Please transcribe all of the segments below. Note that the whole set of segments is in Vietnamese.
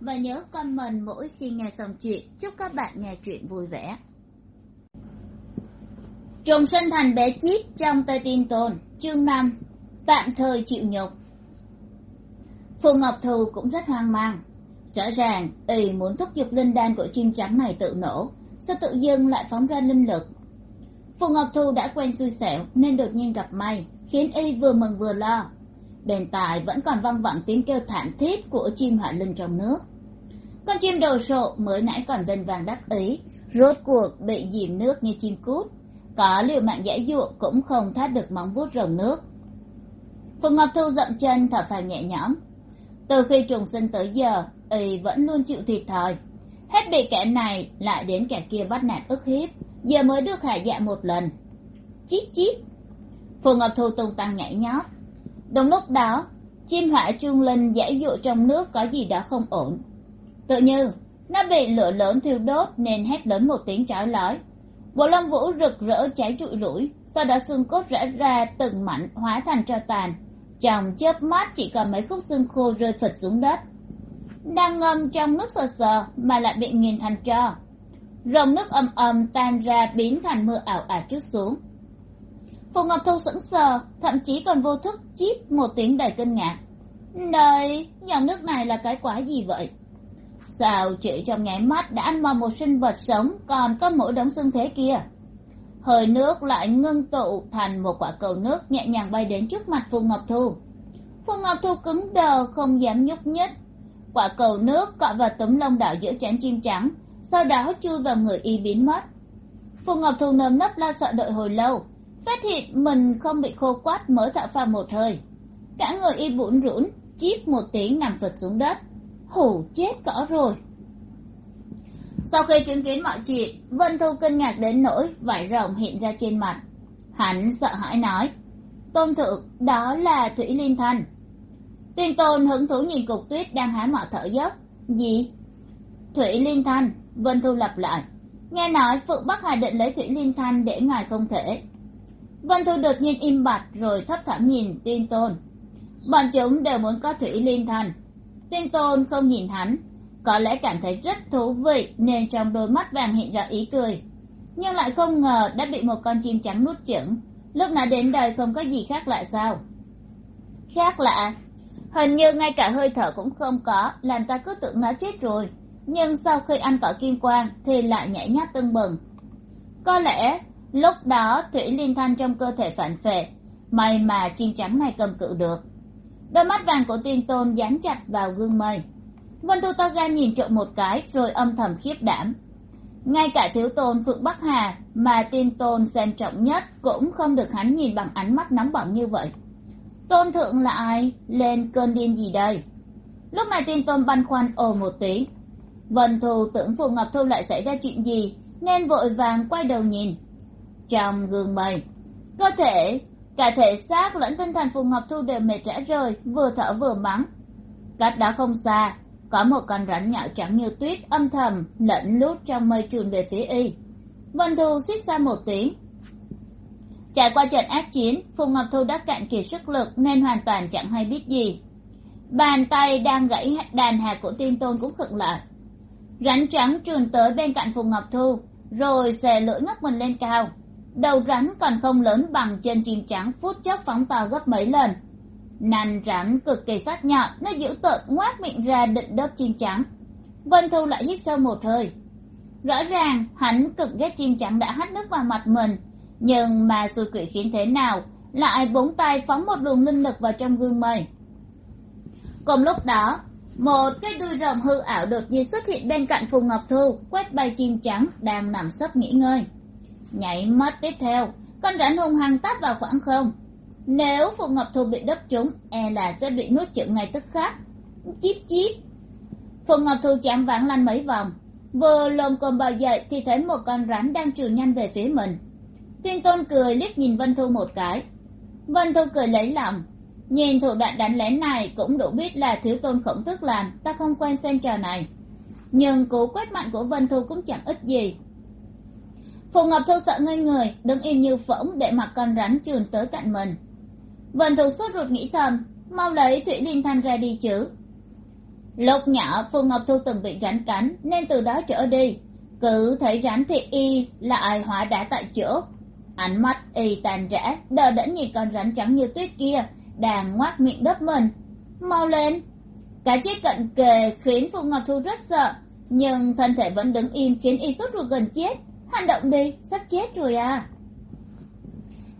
và nhớ comment mỗi khi nghe xong chuyện. Chúc các bạn nghe chuyện vui vẻ. Trùng sinh thành bé chít trong tây tin tồn chương năm, tạm thời chịu nhục. Phù ngọc thù cũng rất hoang mang. Rõ ràng, y muốn thúc giục linh đan của chim trắng này tự nổ, sao tự dưng lại phóng ra linh lực? Phù ngọc thu đã quen xui xẻo nên đột nhiên gặp may, khiến y vừa mừng vừa lo. Bền tài vẫn còn văng vẳng tiếng kêu thảm thiết của chim hạ linh trong nước con chim đồ sộ mới nãy còn vân vàng đắc ý. Rốt cuộc bị dìm nước như chim cút. Có liều mạng giải dụa cũng không thoát được móng vuốt rồng nước. Phùng ngọc thu dậm chân thở phào nhẹ nhõm. Từ khi trùng sinh tới giờ, y vẫn luôn chịu thiệt thòi. Hết bị kẻ này, lại đến kẻ kia bắt nạt ức hiếp. Giờ mới được hạ dạ một lần. Chít chít Phùng ngọc thu tung tăng nhảy nhót. Đúng lúc đó, chim hỏa trung linh giải dụa trong nước có gì đó không ổn tự như, nó bị lửa lớn thiêu đốt nên hét lớn một tiếng chói lói bộ lông vũ rực rỡ cháy trụi lũi sau đó xương cốt rã ra từng mảnh hóa thành tro tàn. Trong chớp mắt, chỉ còn mấy khúc xương khô rơi phịch xuống đất. Đang ngâm trong nước sờ sờ mà lại bị nghiền thành tro. Rồng nước ầm ầm tan ra biến thành mưa ảo ả chút xuống. Phù ngọc thu sững sờ, thậm chí còn vô thức chít một tiếng đầy kinh ngạc. Đời dòng nước này là cái quái gì vậy? Sao chỉ trong nháy mắt đã ăn mòn một sinh vật sống còn có mỗi đống xương thế kia? Hơi nước lại ngưng tụ thành một quả cầu nước nhẹ nhàng bay đến trước mặt phù ngọc thu. Phù ngọc thu cứng đờ, không dám nhúc nhích. Quả cầu nước cọ vào tấm lông đỏ giữa chén chim trắng, sau đó chui vào người y biến mất. Phù ngọc thu nơm nấp lo sợ đợi hồi lâu, phát hiện mình không bị khô quát, mới thở phào một hơi. Cả người y bủn rủn, chít một tiếng nằm phật xuống đất hủ chết cỡ rồi. Sau khi chứng kiến mọi chuyện, vân thu kinh ngạc đến nỗi vải rồng hiện ra trên mặt. Hắn sợ hãi nói, tôn thượng, đó là thủy liên thanh tuyên tôn hứng thú nhìn cục tuyết đang há mỏ thở dốc. Gì? Thủy liên thanh vân thu lặp lại. Nghe nói phượng bắc hà định lấy thủy liên thanh để ngài không thể. Vân thu đột nhiên im bặt rồi thấp thỏm nhìn tuyên tôn. Bọn chúng đều muốn có thủy liên thanh tuyên tôn không nhìn hắn. Có lẽ cảm thấy rất thú vị nên trong đôi mắt vàng hiện ra ý cười. Nhưng lại không ngờ đã bị một con chim trắng nuốt chửng. Lúc nào đến đời không có gì khác lạ sao? Khác lạ? Hình như ngay cả hơi thở cũng không có, làm ta cứ tưởng nó chết rồi. Nhưng sau khi ăn cỏ kim quang thì lại nhảy nhát tưng bừng. Có lẽ lúc đó thủy liên thanh trong cơ thể phản phệ, may mà chim trắng này cầm cự được đôi mắt vàng của tuyên tôn dán chặt vào gương mây. Vân thu to gan nhìn trộm một cái, rồi âm thầm khiếp đảm. Ngay cả thiếu tôn phượng bắc hà mà tiên tôn xem trọng nhất cũng không được hắn nhìn bằng ánh mắt nóng bỏng như vậy. Tôn thượng là ai? Lên cơn điên gì đây? Lúc này tiên tôn băn khoăn ồ một tiếng vân thu tưởng phù ngọc thu lại xảy ra chuyện gì, nên vội vàng quay đầu nhìn. Trong gương mây, cơ thể cả thể xác lẫn tinh thần phù ngọc thu đều mệt rã rời, vừa thở vừa mắng. Cách đó không xa, có một con rắn nhạo trắng như tuyết âm thầm lẫn lút trong mây trùn về phía y. Vân thu suýt xa một tiếng. Trải qua trận ác chiến phù ngọc thu đã cạn kiệt sức lực nên hoàn toàn chẳng hay biết gì. Bàn tay đang gãy đàn hạt của tiên tôn cũng khựng lại. Rắn trắng trườn tới bên cạnh phù ngọc thu, rồi xè lưỡi ngất mình lên cao đầu rắn còn không lớn bằng chân chim trắng phút chốc phóng to gấp mấy lần. Nành rắn cực kỳ sắc nhọn, nó giữ tợn ngoác miệng ra định đớp chim trắng vân thu lại hít sâu một hơi. Rõ ràng, hắn cực ghét chim trắng đã hắt nước vào mặt mình, nhưng mà xui quỷ khiến thế nào, lại búng tay phóng một luồng linh lực vào trong gương mây. Cùng lúc đó, một cái đuôi rồng hư ảo đột nhiên xuất hiện bên cạnh phù ngọc thu, quét bay chim trắng đang nằm sấp nghỉ ngơi nhảy mất tiếp theo. Con rắn hung hăng tát vào khoảng không. Nếu phù ngọc thu bị đớp trúng e là sẽ bị nuốt chửng ngay tức khắc. Chíp chíp. Phù ngọc thu chạm vãng lăn mấy vòng. Vừa lồm cồm bò dậy thì thấy một con rắn đang trườn nhanh về phía mình. Thiên tôn cười liếc nhìn vân thu một cái. Vân thu cười lấy lòng. Nhìn thủ đoạn đánh lén này cũng đủ biết là thiếu tôn khổng thức làm, ta không quen xem trò này. Nhưng cú quét mạnh của vân thu cũng chẳng ít gì phù ngọc thu sợ ngây người, đứng im như phỗng để mặc con rắn trườn tới cạnh mình. Vần thục sốt ruột nghĩ thầm, mau lấy thủy liên thanh ra đi chứ. Lúc nhỏ, phù ngọc thu từng bị rắn cắn, nên từ đó trở đi, cứ thấy rắn thì y lại hóa đá tại chỗ. Ánh mắt y tàn rã, đờ đẫn nhìn con rắn trắng như tuyết kia, đang ngoác miệng đớp mình. Mau lên. Cái chết cận kề khiến phù ngọc thu rất sợ, nhưng thân thể vẫn đứng im khiến y sốt ruột gần chết hành động đi, sắp chết rồi à.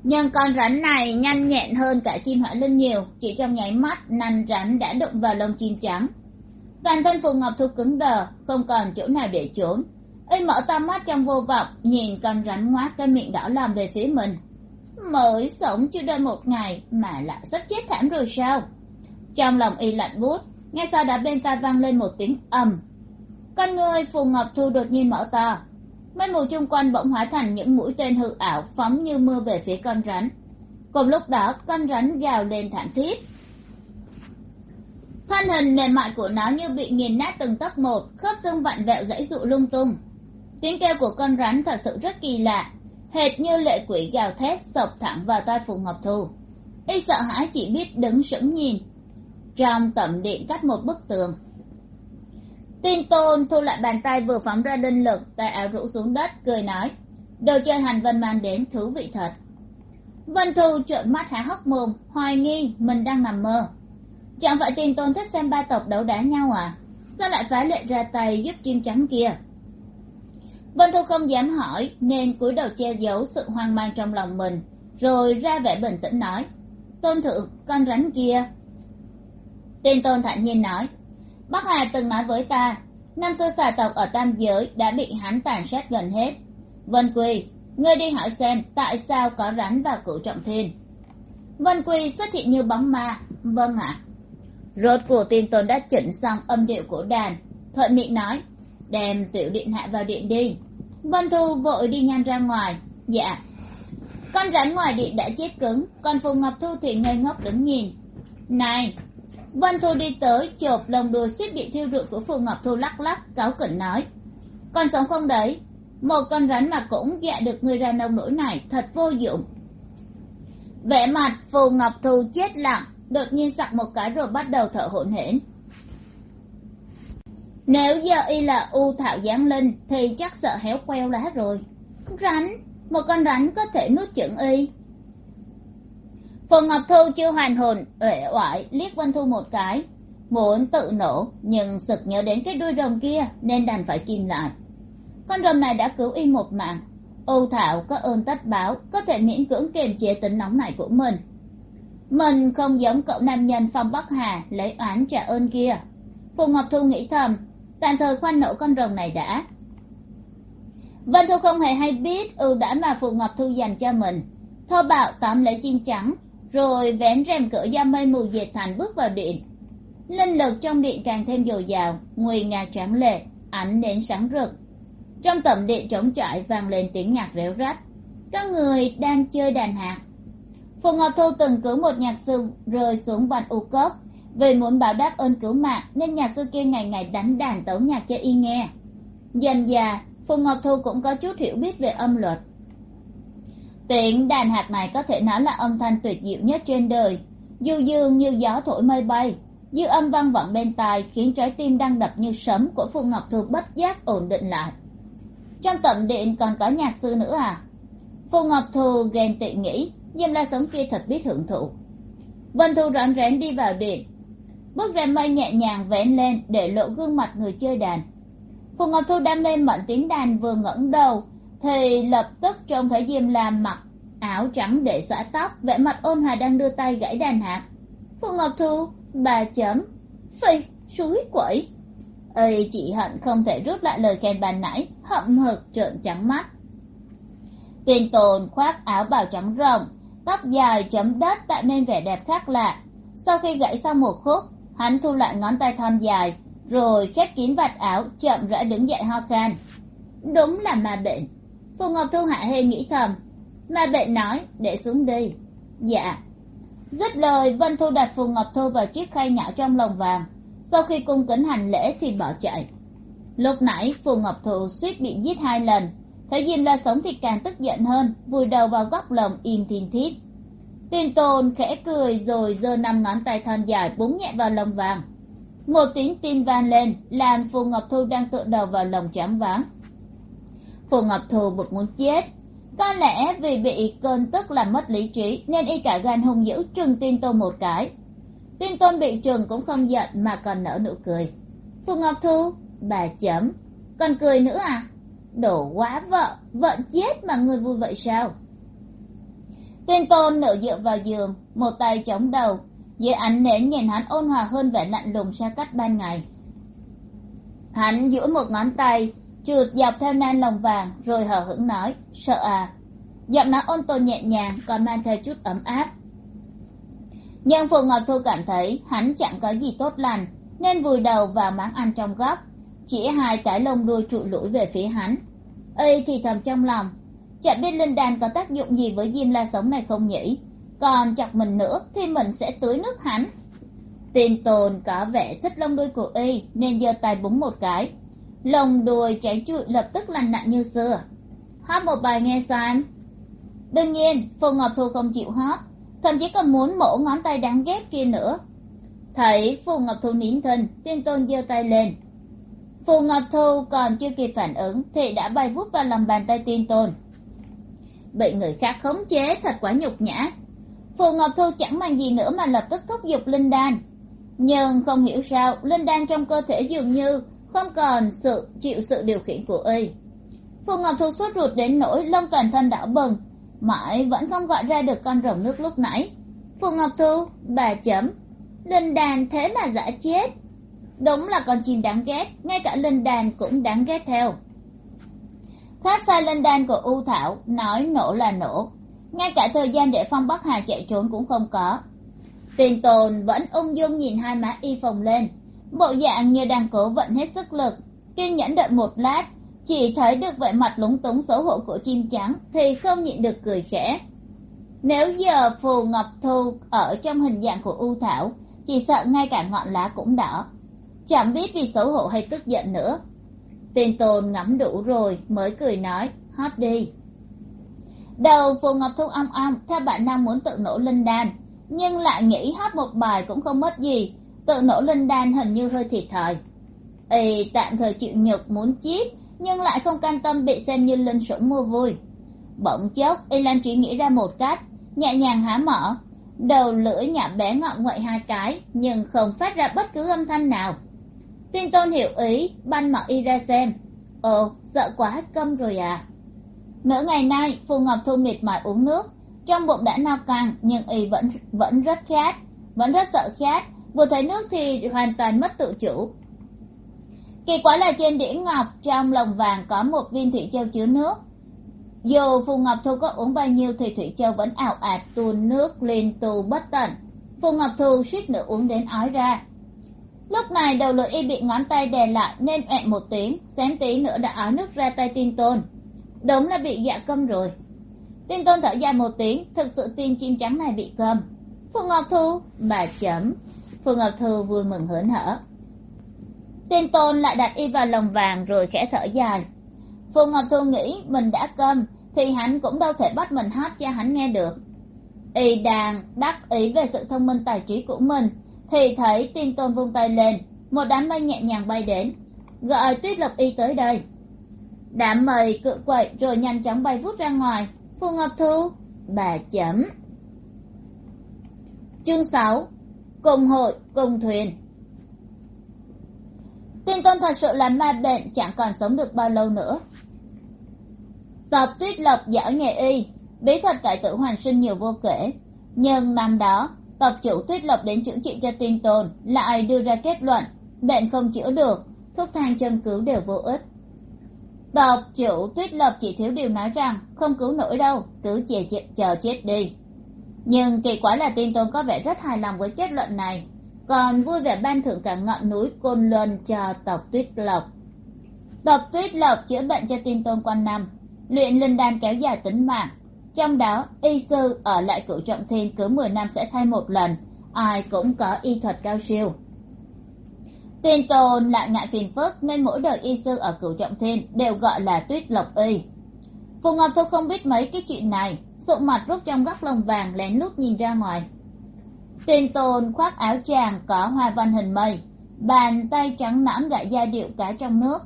Nhưng con rắn này nhanh nhẹn hơn cả chim hỏa linh nhiều, chỉ trong nháy mắt, nành rắn đã đụng vào lông chim trắng. Toàn thân phù ngọc thu cứng đờ, không còn chỗ nào để trốn. Y mở to mắt trong vô vọng, nhìn con rắn ngoác cái miệng đỏ làm về phía mình. Mới sống chưa đầy một ngày, mà lại sắp chết thảm rồi sao? Trong lòng y lạnh buốt nghe sau đã bên tai vang lên một tiếng ầm. Con người phù ngọc thu đột nhiên mở to mây mù chung quanh bỗng hóa thành những mũi tên hư ảo phóng như mưa về phía con rắn. Cùng lúc đó, con rắn gào lên thảm thiết. Thân hình mềm mại của nó như bị nghiền nát từng tấc một, khớp xương vặn vẹo dãy dụ lung tung. Tiếng kêu của con rắn thật sự rất kỳ lạ, hệt như lệ quỷ gào thét, sộc thẳng vào tai phù ngọc thu. Y sợ hãi chỉ biết đứng sững nhìn, trong tẩm điện cách một bức tường tin tôn thu lại bàn tay vừa phóng ra đinh lực, tay áo rũ xuống đất, cười nói, đồ chơi hành vân mang đến thú vị thật. Vân thu trợn mắt há hốc mồm, hoài nghi mình đang nằm mơ. Chẳng phải tin tôn thích xem ba tộc đấu đá nhau à? Sao lại phá lệ ra tay giúp chim trắng kia? Vân thu không dám hỏi, nên cúi đầu che giấu sự hoang mang trong lòng mình, rồi ra vẻ bình tĩnh nói, tôn thượng, con rắn kia. Tin tôn thản nhiên nói bắc hà từng nói với ta, năm xưa xà tộc ở tam giới đã bị hắn tàn sát gần hết. Vân quy, ngươi đi hỏi xem tại sao có rắn vào cửu trọng thiên. Vân quy xuất hiện như bóng ma. Vâng ạ. Rốt của tin tôn đã chỉnh xong âm điệu của đàn. Thuận miệng nói, đem tiểu điện hạ vào điện đi. Vân thu vội đi nhanh ra ngoài. Dạ. Con rắn ngoài điện đã chết cứng, còn phùng ngọc thu thì ngây ngốc đứng nhìn. Này vân thu đi tới, chộp lồng đùi suýt bị thiêu rụi của phù ngọc thu lắc lắc, cáu kỉnh nói. Con sống không đấy. Một con rắn mà cũng gạ được người ra nông nỗi này, thật vô dụng. Vẻ mặt phù ngọc thu chết lặng, đột nhiên sặc một cái rồi bắt đầu thở hổn hển. Nếu giờ y là u thảo giáng linh, thì chắc sợ héo queo lá rồi. Rắn, một con rắn có thể nuốt chửng y phùng ngọc thu chưa hoàn hồn, uể oải, liếc quân thu một cái. Muốn tự nổ, nhưng sực nhớ đến cái đuôi rồng kia, nên đành phải kìm lại. Con rồng này đã cứu y một mạng. Âu thảo có ơn tất báo, có thể miễn cưỡng kiềm chế tính nóng này của mình. Mình không giống cậu nam nhân phong bắc hà, lấy oán trả ơn kia. Phù ngọc thu nghĩ thầm, tạm thời khoan nổ con rồng này đã. Vân thu không hề hay biết ưu đãi mà phù ngọc thu dành cho mình. Thô bạo tóm lấy chim trắng rồi vén rèm cửa da mây mù dệt thành bước vào điện. Linh lực trong điện càng thêm dồi dào, nguy nga tráng lệ, ánh đến sáng rực. Trong tầm điện trống trải vang lên tiếng nhạc réo rắt. Các người đang chơi đàn hạt phù ngọc thu từng cứu một nhạc sư rơi xuống vành u cốc. Vì muốn báo đáp ơn cứu mạng, nên nhạc sư kia ngày ngày đánh đàn tấu nhạc cho y nghe. Dần già phù ngọc thu cũng có chút hiểu biết về âm luật tiếng đàn hạt này có thể nói là âm thanh tuyệt diệu nhất trên đời. Du dương như gió thổi mây bay. Dư âm vang vọng bên tai khiến trái tim đang đập như sấm của phù ngọc thu bất giác ổn định lại. Trong tẩm điện còn có nhạc sư nữa à? Phù ngọc thu ghen tị nghĩ diêm la sống kia thật biết hưởng thụ. Vân thu rón rén đi vào điện. Bước rèm mây nhẹ nhàng vén lên để lộ gương mặt người chơi đàn. Phù ngọc thu đam mê mận tiếng đàn vừa ngẩng đầu thì lập tức trông thấy diêm la mặc áo trắng để xõa tóc, vẻ mặt ôn hòa đang đưa tay gãy đàn hạt phù ngọc thu, bà chấm, phi, suối quẩy. Ơi chị hận không thể rút lại lời khen bà nãy, hậm hực trợn trắng mắt. Tiền tồn khoác áo bào trắng rộng tóc dài chấm đất tạo nên vẻ đẹp khác lạ. Sau khi gãy xong một khúc, hắn thu lại ngón tay thon dài, rồi khép kín vạt áo chậm rãi đứng dậy ho khan. Đúng là ma bệnh phù ngọc thu hạ hề nghĩ thầm. Ma bệnh nói, để xuống đi. Dạ. Dứt lời, vân thu đặt phù ngọc thu vào chiếc khay nhỏ trong lồng vàng. Sau khi cung kính hành lễ thì bỏ chạy. Lúc nãy, phù ngọc thu suýt bị giết hai lần. Thấy diêm la sống thì càng tức giận hơn, vùi đầu vào góc lồng im thiên thít. Tuyên tôn khẽ cười rồi giơ năm ngón tay thon dài búng nhẹ vào lồng vàng. Một tiếng tin vang lên, làm phù ngọc thu đang tựa đầu vào lồng chán váng phù ngọc Thù bực muốn chết. Có lẽ vì bị cơn tức làm mất lý trí, nên y cả gan hung dữ trừng tin tôn một cái. Tin tôn bị trừng cũng không giận mà còn nở nụ cười. Phù ngọc thu, bà chấm, còn cười nữa à? Đổ quá vợ vợ chết mà người vui vậy sao? Tin tôn nửa dựa vào giường, một tay chống đầu. Dưới ánh nến nhìn hắn ôn hòa hơn vẻ lạnh lùng xa cách ban ngày. Hắn duỗi một ngón tay trượt dọc theo nan lồng vàng, rồi hờ hững nói, sợ à? Giọng nói ôn tồn nhẹ nhàng, còn mang theo chút ấm áp. Nhưng phù ngọc thu cảm thấy hắn chẳng có gì tốt lành, nên vùi đầu vào máng ăn trong góc, chỉ hai cái lông đuôi trụ lũi về phía hắn. Ây thì thầm trong lòng chẳng biết linh đan có tác dụng gì với diêm la sống này không nhỉ? Còn chọc mình nữa thì mình sẽ tưới nước hắn. Tin tồn có vẻ thích lông đuôi của y, nên giơ tay búng một cái lông đùi chảy trụi lập tức lành lặn như xưa. Hát một bài nghe sao đương nhiên, phù ngọc thu không chịu hát thậm chí còn muốn mổ ngón tay đáng ghét kia nữa. Thấy phù ngọc thu nín thân tiên tôn giơ tay lên. Phù ngọc thu còn chưa kịp phản ứng thì đã bay vút vào lòng bàn tay tiên tôn. Bị người khác khống chế, thật quá nhục nhã. Phù ngọc thu chẳng mang gì nữa mà lập tức thúc giục linh đan. Nhưng không hiểu sao, linh đan trong cơ thể dường như không còn sự chịu sự điều khiển của y. Phù ngọc thu sốt ruột đến nỗi lông toàn thân đảo bừng, mãi vẫn không gọi ra được con rồng nước lúc nãy. Phù ngọc thu, bà chấm, linh đàn thế mà giả chết. Đúng là con chim đáng ghét, ngay cả linh đàn cũng đáng ghét theo. Khác xa linh đàn của u thảo, nói nổ là nổ. Ngay cả thời gian để phong bắc hà chạy trốn cũng không có. Tiền tồn vẫn ung dung nhìn hai má y phồng lên bộ dạng như đang cố vận hết sức lực. Kiên nhẫn đợi một lát. Chỉ thấy được vẻ mặt lúng túng xấu hổ của chim trắng thì không nhịn được cười khẽ. Nếu giờ phù ngọc thu ở trong hình dạng của u thảo, chỉ sợ ngay cả ngọn lá cũng đỏ. Chẳng biết vì xấu hổ hay tức giận nữa. Tiền tồn ngắm đủ rồi mới cười nói hót đi. Đầu phù ngọc thu ong ong theo bản năng muốn tự nổ linh đan, nhưng lại nghĩ hát một bài cũng không mất gì tự nổ linh đan hình như hơi thiệt thòi y tạm thời chịu nhục muốn chiết nhưng lại không can tâm bị xem như linh sủng mua vui. Bỗng chốc y lan chỉ nghĩ ra một cách, nhẹ nhàng há mở. Đầu lưỡi nhả bé ngọn nguậy hai cái, nhưng không phát ra bất cứ âm thanh nào. Tuyên tôn hiểu ý ban mở y ra xem. Ồ, sợ quá, câm rồi à. Nửa ngày nay, phù ngọc thu mệt mỏi uống nước. Trong bụng đã no căng, nhưng y vẫn vẫn rất khát, vẫn rất sợ khát vừa thấy nước thì hoàn toàn mất tự chủ. Kỳ quái là trên đĩa ngọc, trong lồng vàng có một viên thủy châu chứa nước. Dù phù ngọc thu có uống bao nhiêu thì thủy châu vẫn ảo ạt tuôn nước lên tù bất tận. Phù ngọc thu suýt nữa uống đến ói ra. Lúc này đầu lưỡi y bị ngón tay đè lại nên ẹ một tiếng, xém tí nữa đã ói nước ra tay tin tôn. Đúng là bị dạ câm rồi. Tin tôn thở dài một tiếng, thực sự tin chim trắng này bị câm. Phù ngọc thu, bà chấm phù ngọc thu vui mừng hớn hở. Tin tôn lại đặt y vào lồng vàng rồi khẽ thở dài. Phù ngọc thu nghĩ mình đã câm, thì hắn cũng đâu thể bắt mình hát cho hắn nghe được. Y đang đắc ý về sự thông minh tài trí của mình, thì thấy tin tôn vung tay lên, một đám mây nhẹ nhàng bay đến. Gọi tuyết lộc y tới đây. Đám mây cự quậy rồi nhanh chóng bay vút ra ngoài. Phù ngọc thu bà chấm. Chương sáu cùng hội cùng thuyền. Tin tôn thật sự là ma bệnh chẳng còn sống được bao lâu nữa. Tộc tuyết lộc giỏi nghề y bí thuật cải tử hoàn sinh nhiều vô kể. Nhưng năm đó tộc chủ tuyết lộc đến chữa trị cho tin tôn lại đưa ra kết luận bệnh không chữa được thuốc thang châm cứu đều vô ích. Tộc chủ tuyết lộc chỉ thiếu điều nói rằng không cứu nổi đâu cứ chờ, chờ chết đi nhưng kỳ quái là tin tôn có vẻ rất hài lòng với kết luận này. Còn vui vẻ ban thưởng cả ngọn núi côn luân cho tộc tuyết lộc. Tộc tuyết lộc chữa bệnh cho tin tôn quanh năm, luyện linh đan kéo dài tính mạng. Trong đó, y sư ở lại cửu trọng thiên cứ mười năm sẽ thay một lần, ai cũng có y thuật cao siêu. Tin tôn lại ngại phiền phức nên mỗi đời y sư ở cửu trọng thiên đều gọi là tuyết lộc y. Phù ngọc thu không biết mấy cái chuyện này sụ mặt rút trong góc lồng vàng lén lút nhìn ra ngoài. Tuyên tôn khoác áo tràng có hoa văn hình mây, bàn tay trắng nõn gãi giai điệu cá trong nước.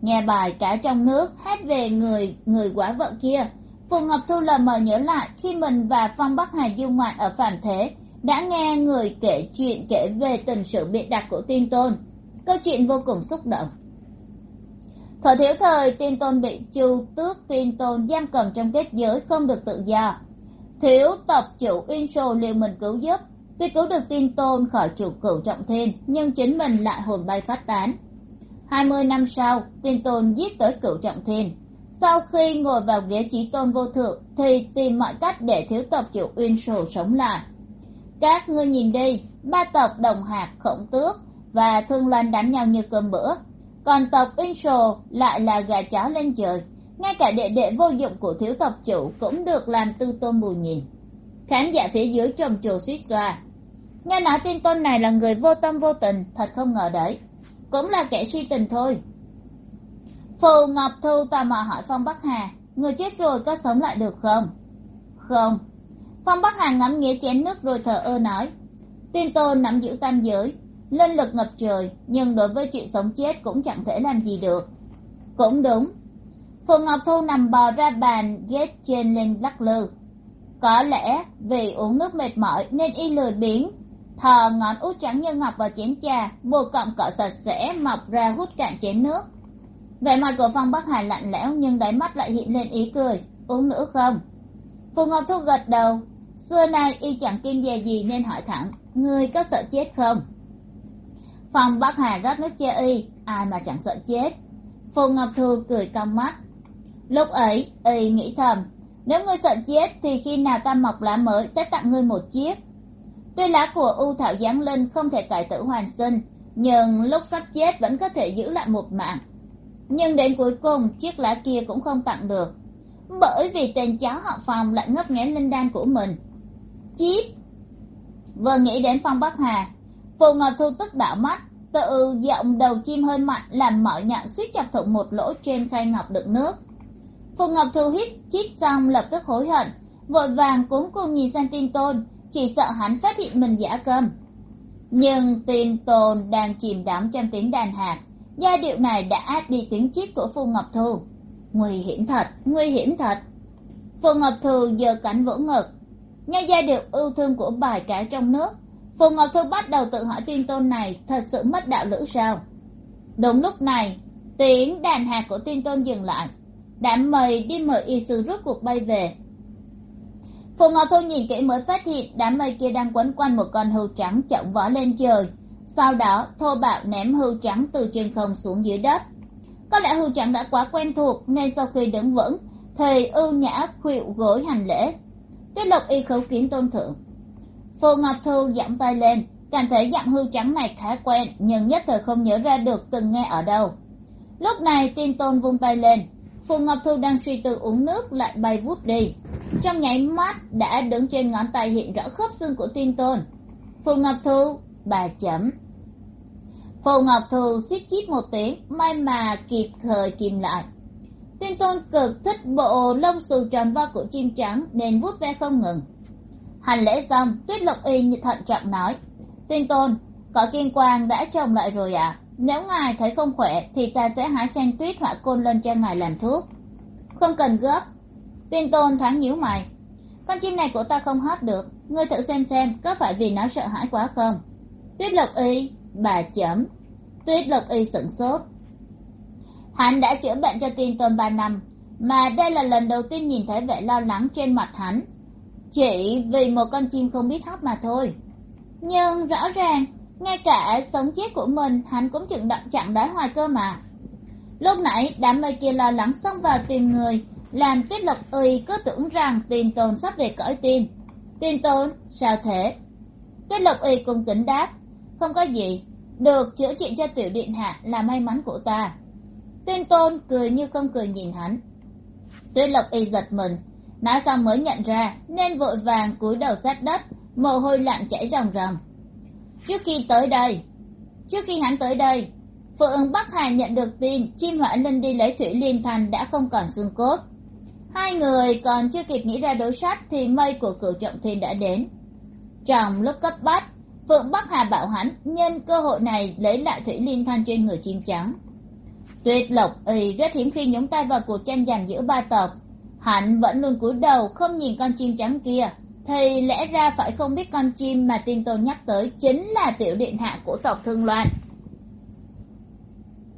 Nghe bài cá trong nước, hát về người người quả vợ kia. Phù ngọc thu lờ mờ nhớ lại khi mình và phong bắc hà du ngoạn ở phạm thế, đã nghe người kể chuyện kể về tình sự biệt đặt của Tuyên tôn. Câu chuyện vô cùng xúc động thời thiếu thời tiên tôn bị chu tước tiên tôn giam cầm trong kết giới không được tự do. Thiếu tộc chủ uyên sô liều mình cứu giúp. Tuy cứu được tiên tôn khỏi chủ cửu trọng thiên, nhưng chính mình lại hồn bay phát tán. Hai mươi năm sau tiên tôn giết tới cửu trọng thiên. Sau khi ngồi vào ghế trí tôn vô thượng, thì tìm mọi cách để thiếu tộc chủ uyên sồ sống lại. Các ngươi nhìn đi, ba tộc đồng hạt khổng tước và thương loan đánh nhau như cơm bữa còn tộc uyên lại là gà chó lên trời. Ngay cả đệ đệ vô dụng của thiếu tộc chủ cũng được làm tư tôn bù nhìn. Khán giả phía dưới trầm trồ suýt xoa. Nghe nói tiên tôn này là người vô tâm vô tình, thật không ngờ đấy. Cũng là kẻ suy tình thôi. Phù ngọc thu tò mò hỏi phong bắc hà, người chết rồi có sống lại được không? Không. Phong bắc hà ngắm nghĩa chén nước rồi thờ ơ nói. Tiên tôn nắm giữ tam giới linh lực ngập trời, nhưng đối với chuyện sống chết cũng chẳng thể làm gì được. Cũng đúng. Phù ngọc thu nằm bò ra bàn ghét trên lên lắc lư. Có lẽ vì uống nước mệt mỏi nên y lười biếng. Thò ngón út trắng như ngọc vào chén trà một cọng cỏ sạch sẽ mọc ra hút cạn chén nước. Vẻ mặt của phong bắc hà lạnh lẽo, nhưng đáy mắt lại hiện lên ý cười. Uống nữa không? Phù ngọc thu gật đầu. Xưa nay y chẳng kiên dè gì nên hỏi thẳng, ngươi có sợ chết không? Phong bắc hà rót nước che y, ai mà chẳng sợ chết. Phù ngọc thu cười cong mắt. Lúc ấy, y nghĩ thầm, nếu ngươi sợ chết thì khi nào ta mọc lá mới sẽ tặng ngươi một chiếc. Tuy lá của u thảo giáng linh không thể cải tử hoàn sinh, nhưng lúc sắp chết vẫn có thể giữ lại một mạng. Nhưng đến cuối cùng, chiếc lá kia cũng không tặng được. Bởi vì tên cháu họ phòng lại ngấp nghé linh đan của mình. Chíp vừa nghĩ đến phong bắc hà phù ngọc thu tức đảo mắt tự giọng đầu chim hơi mạnh, làm mở nhạn suýt chặt thủng một lỗ trên khay ngọc đựng nước. Phù ngọc thu hít, chít xong lập tức hối hận, vội vàng cuốn cùng nhìn sang tin tôn, chỉ sợ hắn phát hiện mình giả câm. Nhưng tin tôn đang chìm đắm trong tiếng đàn hạt, giai điệu này đã át đi tiếng chít của phù ngọc thu. Nguy hiểm thật, nguy hiểm thật. Phù ngọc thu giơ cánh vỗ ngực, nghe giai điệu ưu thương của bài cá trong nước phù ngọc thư bắt đầu tự hỏi tin tôn này thật sự mất đạo lữ sao? Đúng lúc này, tiếng đàn hạt của tin tôn dừng lại. Đám mời đi mời y sư rút cuộc bay về. Phù ngọc thu nhìn kỹ mới phát hiện đám mây kia đang quấn quanh một con hươu trắng chậm vó lên trời. Sau đó, thô bạo ném hươu trắng từ trên không xuống dưới đất. Có lẽ hươu trắng đã quá quen thuộc nên sau khi đứng vững thì ưu nhã khuỵu gối hành lễ. Tuyết lộc y khấu kiến tôn thượng phù ngọc thu giọng tay lên, cảm thấy giọng hư trắng này khá quen, nhưng nhất thời không nhớ ra được từng nghe ở đâu. Lúc này, tin tôn vung tay lên. Phù ngọc thu đang suy tư uống nước, lại bay vút đi. Trong nháy mắt, đã đứng trên ngón tay hiện rõ khớp xương của tin tôn. Phù ngọc thu, bà chấm. Phù ngọc thu suýt chít một tiếng, may mà kịp thời kìm lại. Tin tôn cực thích bộ lông xù tròn vo của chim trắng, nên vút ve không ngừng hành lễ xong tuyết lộc y thận trọng nói Tuyên tôn cõi kiên quang đã trồng lại rồi ạ. À? nếu ngài thấy không khỏe thì ta sẽ hái sen tuyết hỏa côn lên cho ngài làm thuốc. Không cần gấp. Tuyên tôn thoáng nhíu mày, con chim này của ta không hót được. Ngươi thử xem xem có phải vì nó sợ hãi quá không? Tuyết lộc y, bà chấm. Tuyết lộc y sửng sốt. Hắn đã chữa bệnh cho tuyên tôn ba năm, mà đây là lần đầu tiên nhìn thấy vẻ lo lắng trên mặt hắn chỉ vì một con chim không biết hót mà thôi. Nhưng rõ ràng, ngay cả sống chết của mình, hắn cũng chừng đặng chặn đáy hoài cơ mà. Lúc nãy, đám mây kia lo lắng xông vào tìm người, làm tuyết lộc uy cứ tưởng rằng tiền tồn sắp về cõi tiên. Tiền tồn? Sao thế? Tuyết lộc uy cùng kính đáp, không có gì, được chữa trị cho tiểu điện hạ là may mắn của ta. Tuyên tôn cười như không cười nhìn hắn. Tuyết lộc y giật mình nói xong mới nhận ra, nên vội vàng cúi đầu sát đất, mồ hôi lạnh chảy ròng ròng. Trước khi tới đây, trước khi hắn tới đây, phượng bắc hà nhận được tin chim hỏa linh đi lấy thủy liên thành đã không còn xương cốt. Hai người còn chưa kịp nghĩ ra đối sách thì mây của cửu trọng thiên đã đến. Trong lúc cấp bách, phượng bắc hà bảo hắn nhân cơ hội này lấy lại thủy liên thanh trên người chim trắng. Tuyệt lộc y rất hiếm khi nhúng tay vào cuộc tranh giành giữa ba tộc hắn vẫn luôn cúi đầu không nhìn con chim trắng kia. Thì lẽ ra phải không biết con chim mà tin tôn nhắc tới chính là tiểu điện hạ của tộc thương loan.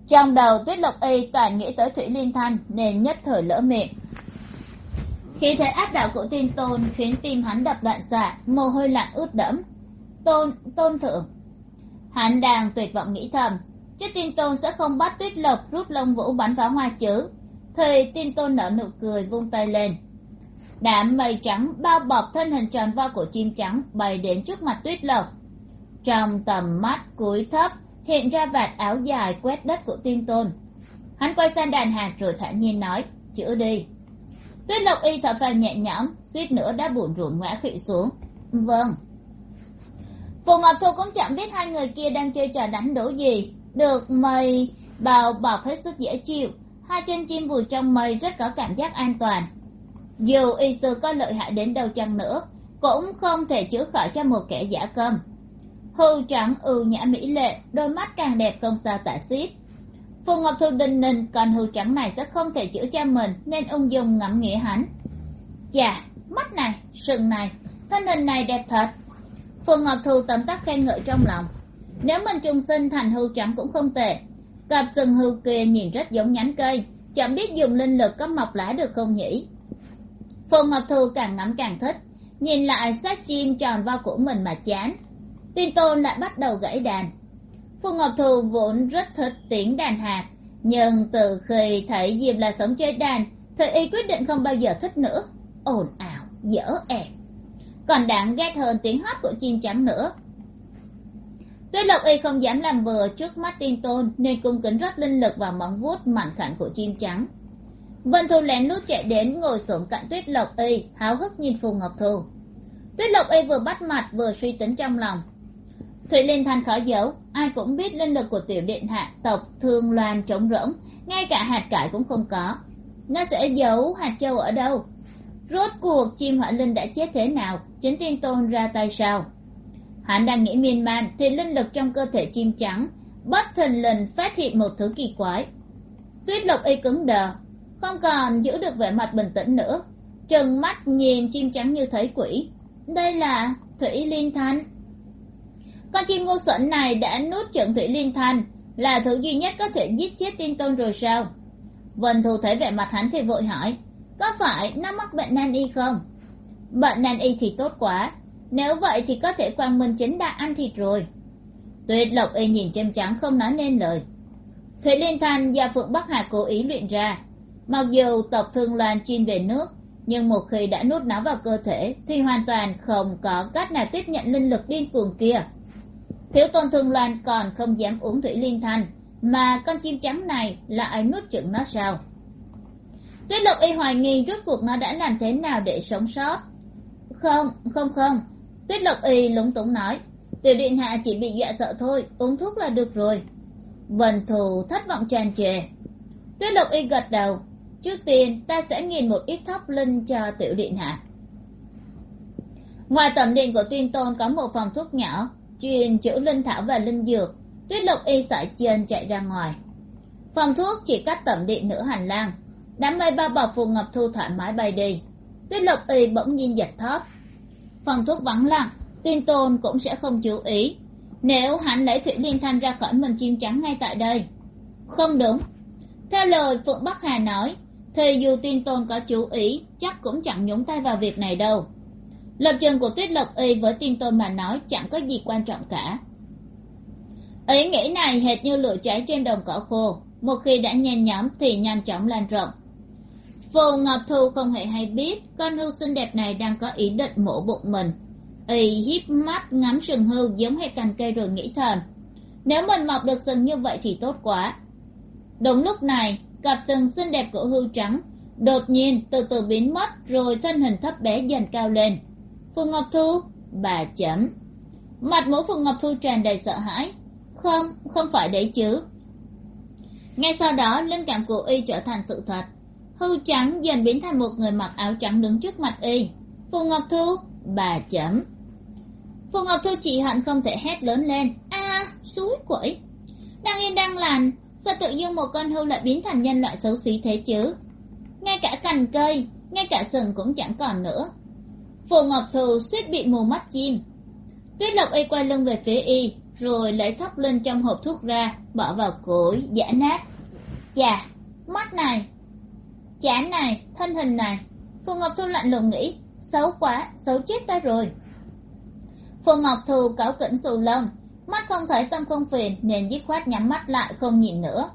Trong đầu tuyết lộc y toàn nghĩ tới thủy liên thanh nên nhất thời lỡ miệng. Khi thấy áp đảo của tin tôn khiến tim hắn đập loạn xạ, mồ hôi lạnh ướt đẫm. Tôn tôn thượng. Hắn đang tuyệt vọng nghĩ thầm, chứ tin tôn sẽ không bắt tuyết lộc rút lông vũ bắn pháo hoa chứ? Thì tin tôn nở nụ cười, vung tay lên. Đám mây trắng bao bọc thân hình tròn vo của chim trắng bay đến trước mặt tuyết lộc trong tầm mắt cúi thấp, hiện ra vạt áo dài quét đất của tin tôn hắn quay sang đàn hạt rồi thản nhiên nói chữa đi. Tuyết lộc y thở phào nhẹ nhõm, suýt nữa đã buồn rủn ngã khụy xuống. Vâng. Phù ngọc thu cũng chẳng biết hai người kia đang chơi trò đánh đổ gì. Được mây bào bọc hết sức dễ chịu hai chân chim vùi trong mây rất có cảm giác an toàn. Dù y sư có lợi hại đến đâu chăng nữa, cũng không thể chữa khỏi cho một kẻ giả câm. Hưu trắng ưu nhã mỹ lệ, đôi mắt càng đẹp không sao tả xiết. Phù ngọc thu đinh ninh còn hưu trắng này sẽ không thể chữa cho mình, nên ung dung ngẫm nghĩa hắn. Chà, mắt này, sừng này, thân hình này đẹp thật. Phù ngọc thu tấm tắc khen ngợi trong lòng. Nếu mình trùng sinh thành hưu trắng cũng không tệ cặp sừng hưu kia nhìn rất giống nhánh cây, chẳng biết dùng linh lực có mọc lá được không nhỉ? Phù ngọc thu càng ngắm càng thích, nhìn lại xác chim tròn vo của mình mà chán. Tin tôn lại bắt đầu gãy đàn. Phù ngọc thu vốn rất thích tiếng đàn hạt, nhưng từ khi thấy diệp là sống chơi đàn, thì y quyết định không bao giờ thích nữa. Ồn ào, dở ẹt. Còn đáng ghét hơn tiếng hót của chim trắng nữa tuyết lộc y không dám làm bừa trước mắt tin tôn nên cung kính rót linh lực vào móng vuốt mảnh khảnh của chim trắng. Vân thu lén lút chạy đến ngồi xổm cạnh tuyết lộc y háo hức nhìn phù ngọc thu. Tuyết lộc y vừa bắt mặt vừa suy tính trong lòng. Thụy liên thanh khó giấu, ai cũng biết linh lực của tiểu điện hạ, tộc, thương, loan, trống rỗng, ngay cả hạt cải cũng không có. Nó sẽ giấu hạt châu ở đâu? Rốt cuộc chim hỏa linh đã chết thế nào? Chính tiên tôn ra tay sao? Hắn đang nghĩ miên man thì linh lực trong cơ thể chim trắng bất thần lần phát hiện một thứ kỳ quái. Tuyết lộc y cứng đờ, không còn giữ được vẻ mặt bình tĩnh nữa. Trừng mắt nhìn chim trắng như thấy quỷ. Đây là thủy liên thanh. Con chim ngu xuẩn này đã nuốt trận thủy liên thanh, là thứ duy nhất có thể giết chết tiên tôn rồi sao? Vân thù thấy vẻ mặt hắn thì vội hỏi, có phải nó mắc bệnh nan y không? Bệnh nan y thì tốt quá nếu vậy thì có thể quang minh chính đã ăn thịt rồi. Tuyết lộc y nhìn chêm trắng không nói nên lời. Thủy liên thanh do phượng bắc hà cố ý luyện ra. Mặc dù tộc thương loan chuyên về nước, nhưng một khi đã nuốt nó vào cơ thể thì hoàn toàn không có cách nào tiếp nhận linh lực điên cuồng kia. Thiếu tôn thương loan còn không dám uống thủy liên thanh, mà con chim trắng này lại nuốt chửng nó sao? Tuyết lộc y hoài nghi rốt cuộc nó đã làm thế nào để sống sót. Không không không tuyết lộc y lúng túng nói, tiểu điện hạ chỉ bị dọa sợ thôi, uống thuốc là được rồi. Vần thù thất vọng tràn trề. Tuyết lộc y gật đầu, trước tiên ta sẽ nghiền một ít thóc linh cho tiểu điện hạ. Ngoài tầm điện của tuyên tôn có một phòng thuốc nhỏ, chuyên chữa linh thảo và linh dược. Tuyết lộc y sải chân chạy ra ngoài. Phòng thuốc chỉ cách tẩm điện nửa hành lang. Đám mây bao bọc phù ngọc thu thoải mái bay đi. Tuyết lộc y bỗng nhiên giật thót phòng thuốc vắng lặng tuyên tôn cũng sẽ không chú ý. Nếu hắn lấy thủy liên thanh ra khỏi mình chim trắng ngay tại đây. Không đúng. Theo lời phượng bắc hà nói, thì dù tuyên tôn có chú ý, chắc cũng chẳng nhúng tay vào việc này đâu. Lập trường của tuyết lộc y với tuyên tôn mà nói chẳng có gì quan trọng cả. Ý nghĩ này hệt như lửa cháy trên đồng cỏ khô. Một khi đã nhen nhóm thì nhanh chóng lan rộng phù ngọc thu không hề hay biết con hưu xinh đẹp này đang có ý định mổ bụng mình. Y híp mắt, ngắm sừng hưu giống hệt cành cây rồi nghĩ thầm. Nếu mình mọc được sừng như vậy thì tốt quá. Đúng lúc này, cặp sừng xinh đẹp của hưu trắng đột nhiên từ từ biến mất rồi thân hình thấp bé dần cao lên. Phù ngọc thu, bà chấm. Mặt mũi phù ngọc thu tràn đầy sợ hãi. Không không phải đấy chứ. Ngay sau đó, linh cảm của y trở thành sự thật hưu trắng dần biến thành một người mặc áo trắng đứng trước mặt y. Phù ngọc thu bà chấm. Phù ngọc thu chỉ hận không thể hét lớn lên. A à, suối quẩy. Đang yên đang lành sao tự dưng một con hưu lại biến thành nhân loại xấu xí thế chứ? Ngay cả cành cây ngay cả sừng cũng chẳng còn nữa. Phù ngọc Thu suýt bị mù mắt chim. Tuyết lộc y quay lưng về phía y rồi lấy thóc lên trong hộp thuốc ra bỏ vào cối giã nát. Chà mắt này chán này, thân hình này. Phù ngọc thu lạnh lùng nghĩ, xấu quá, xấu chết ta rồi. Phù ngọc thu cáu kỉnh xù lông, mắt không thấy tâm không phiền, nên dứt khoát nhắm mắt lại không nhìn nữa.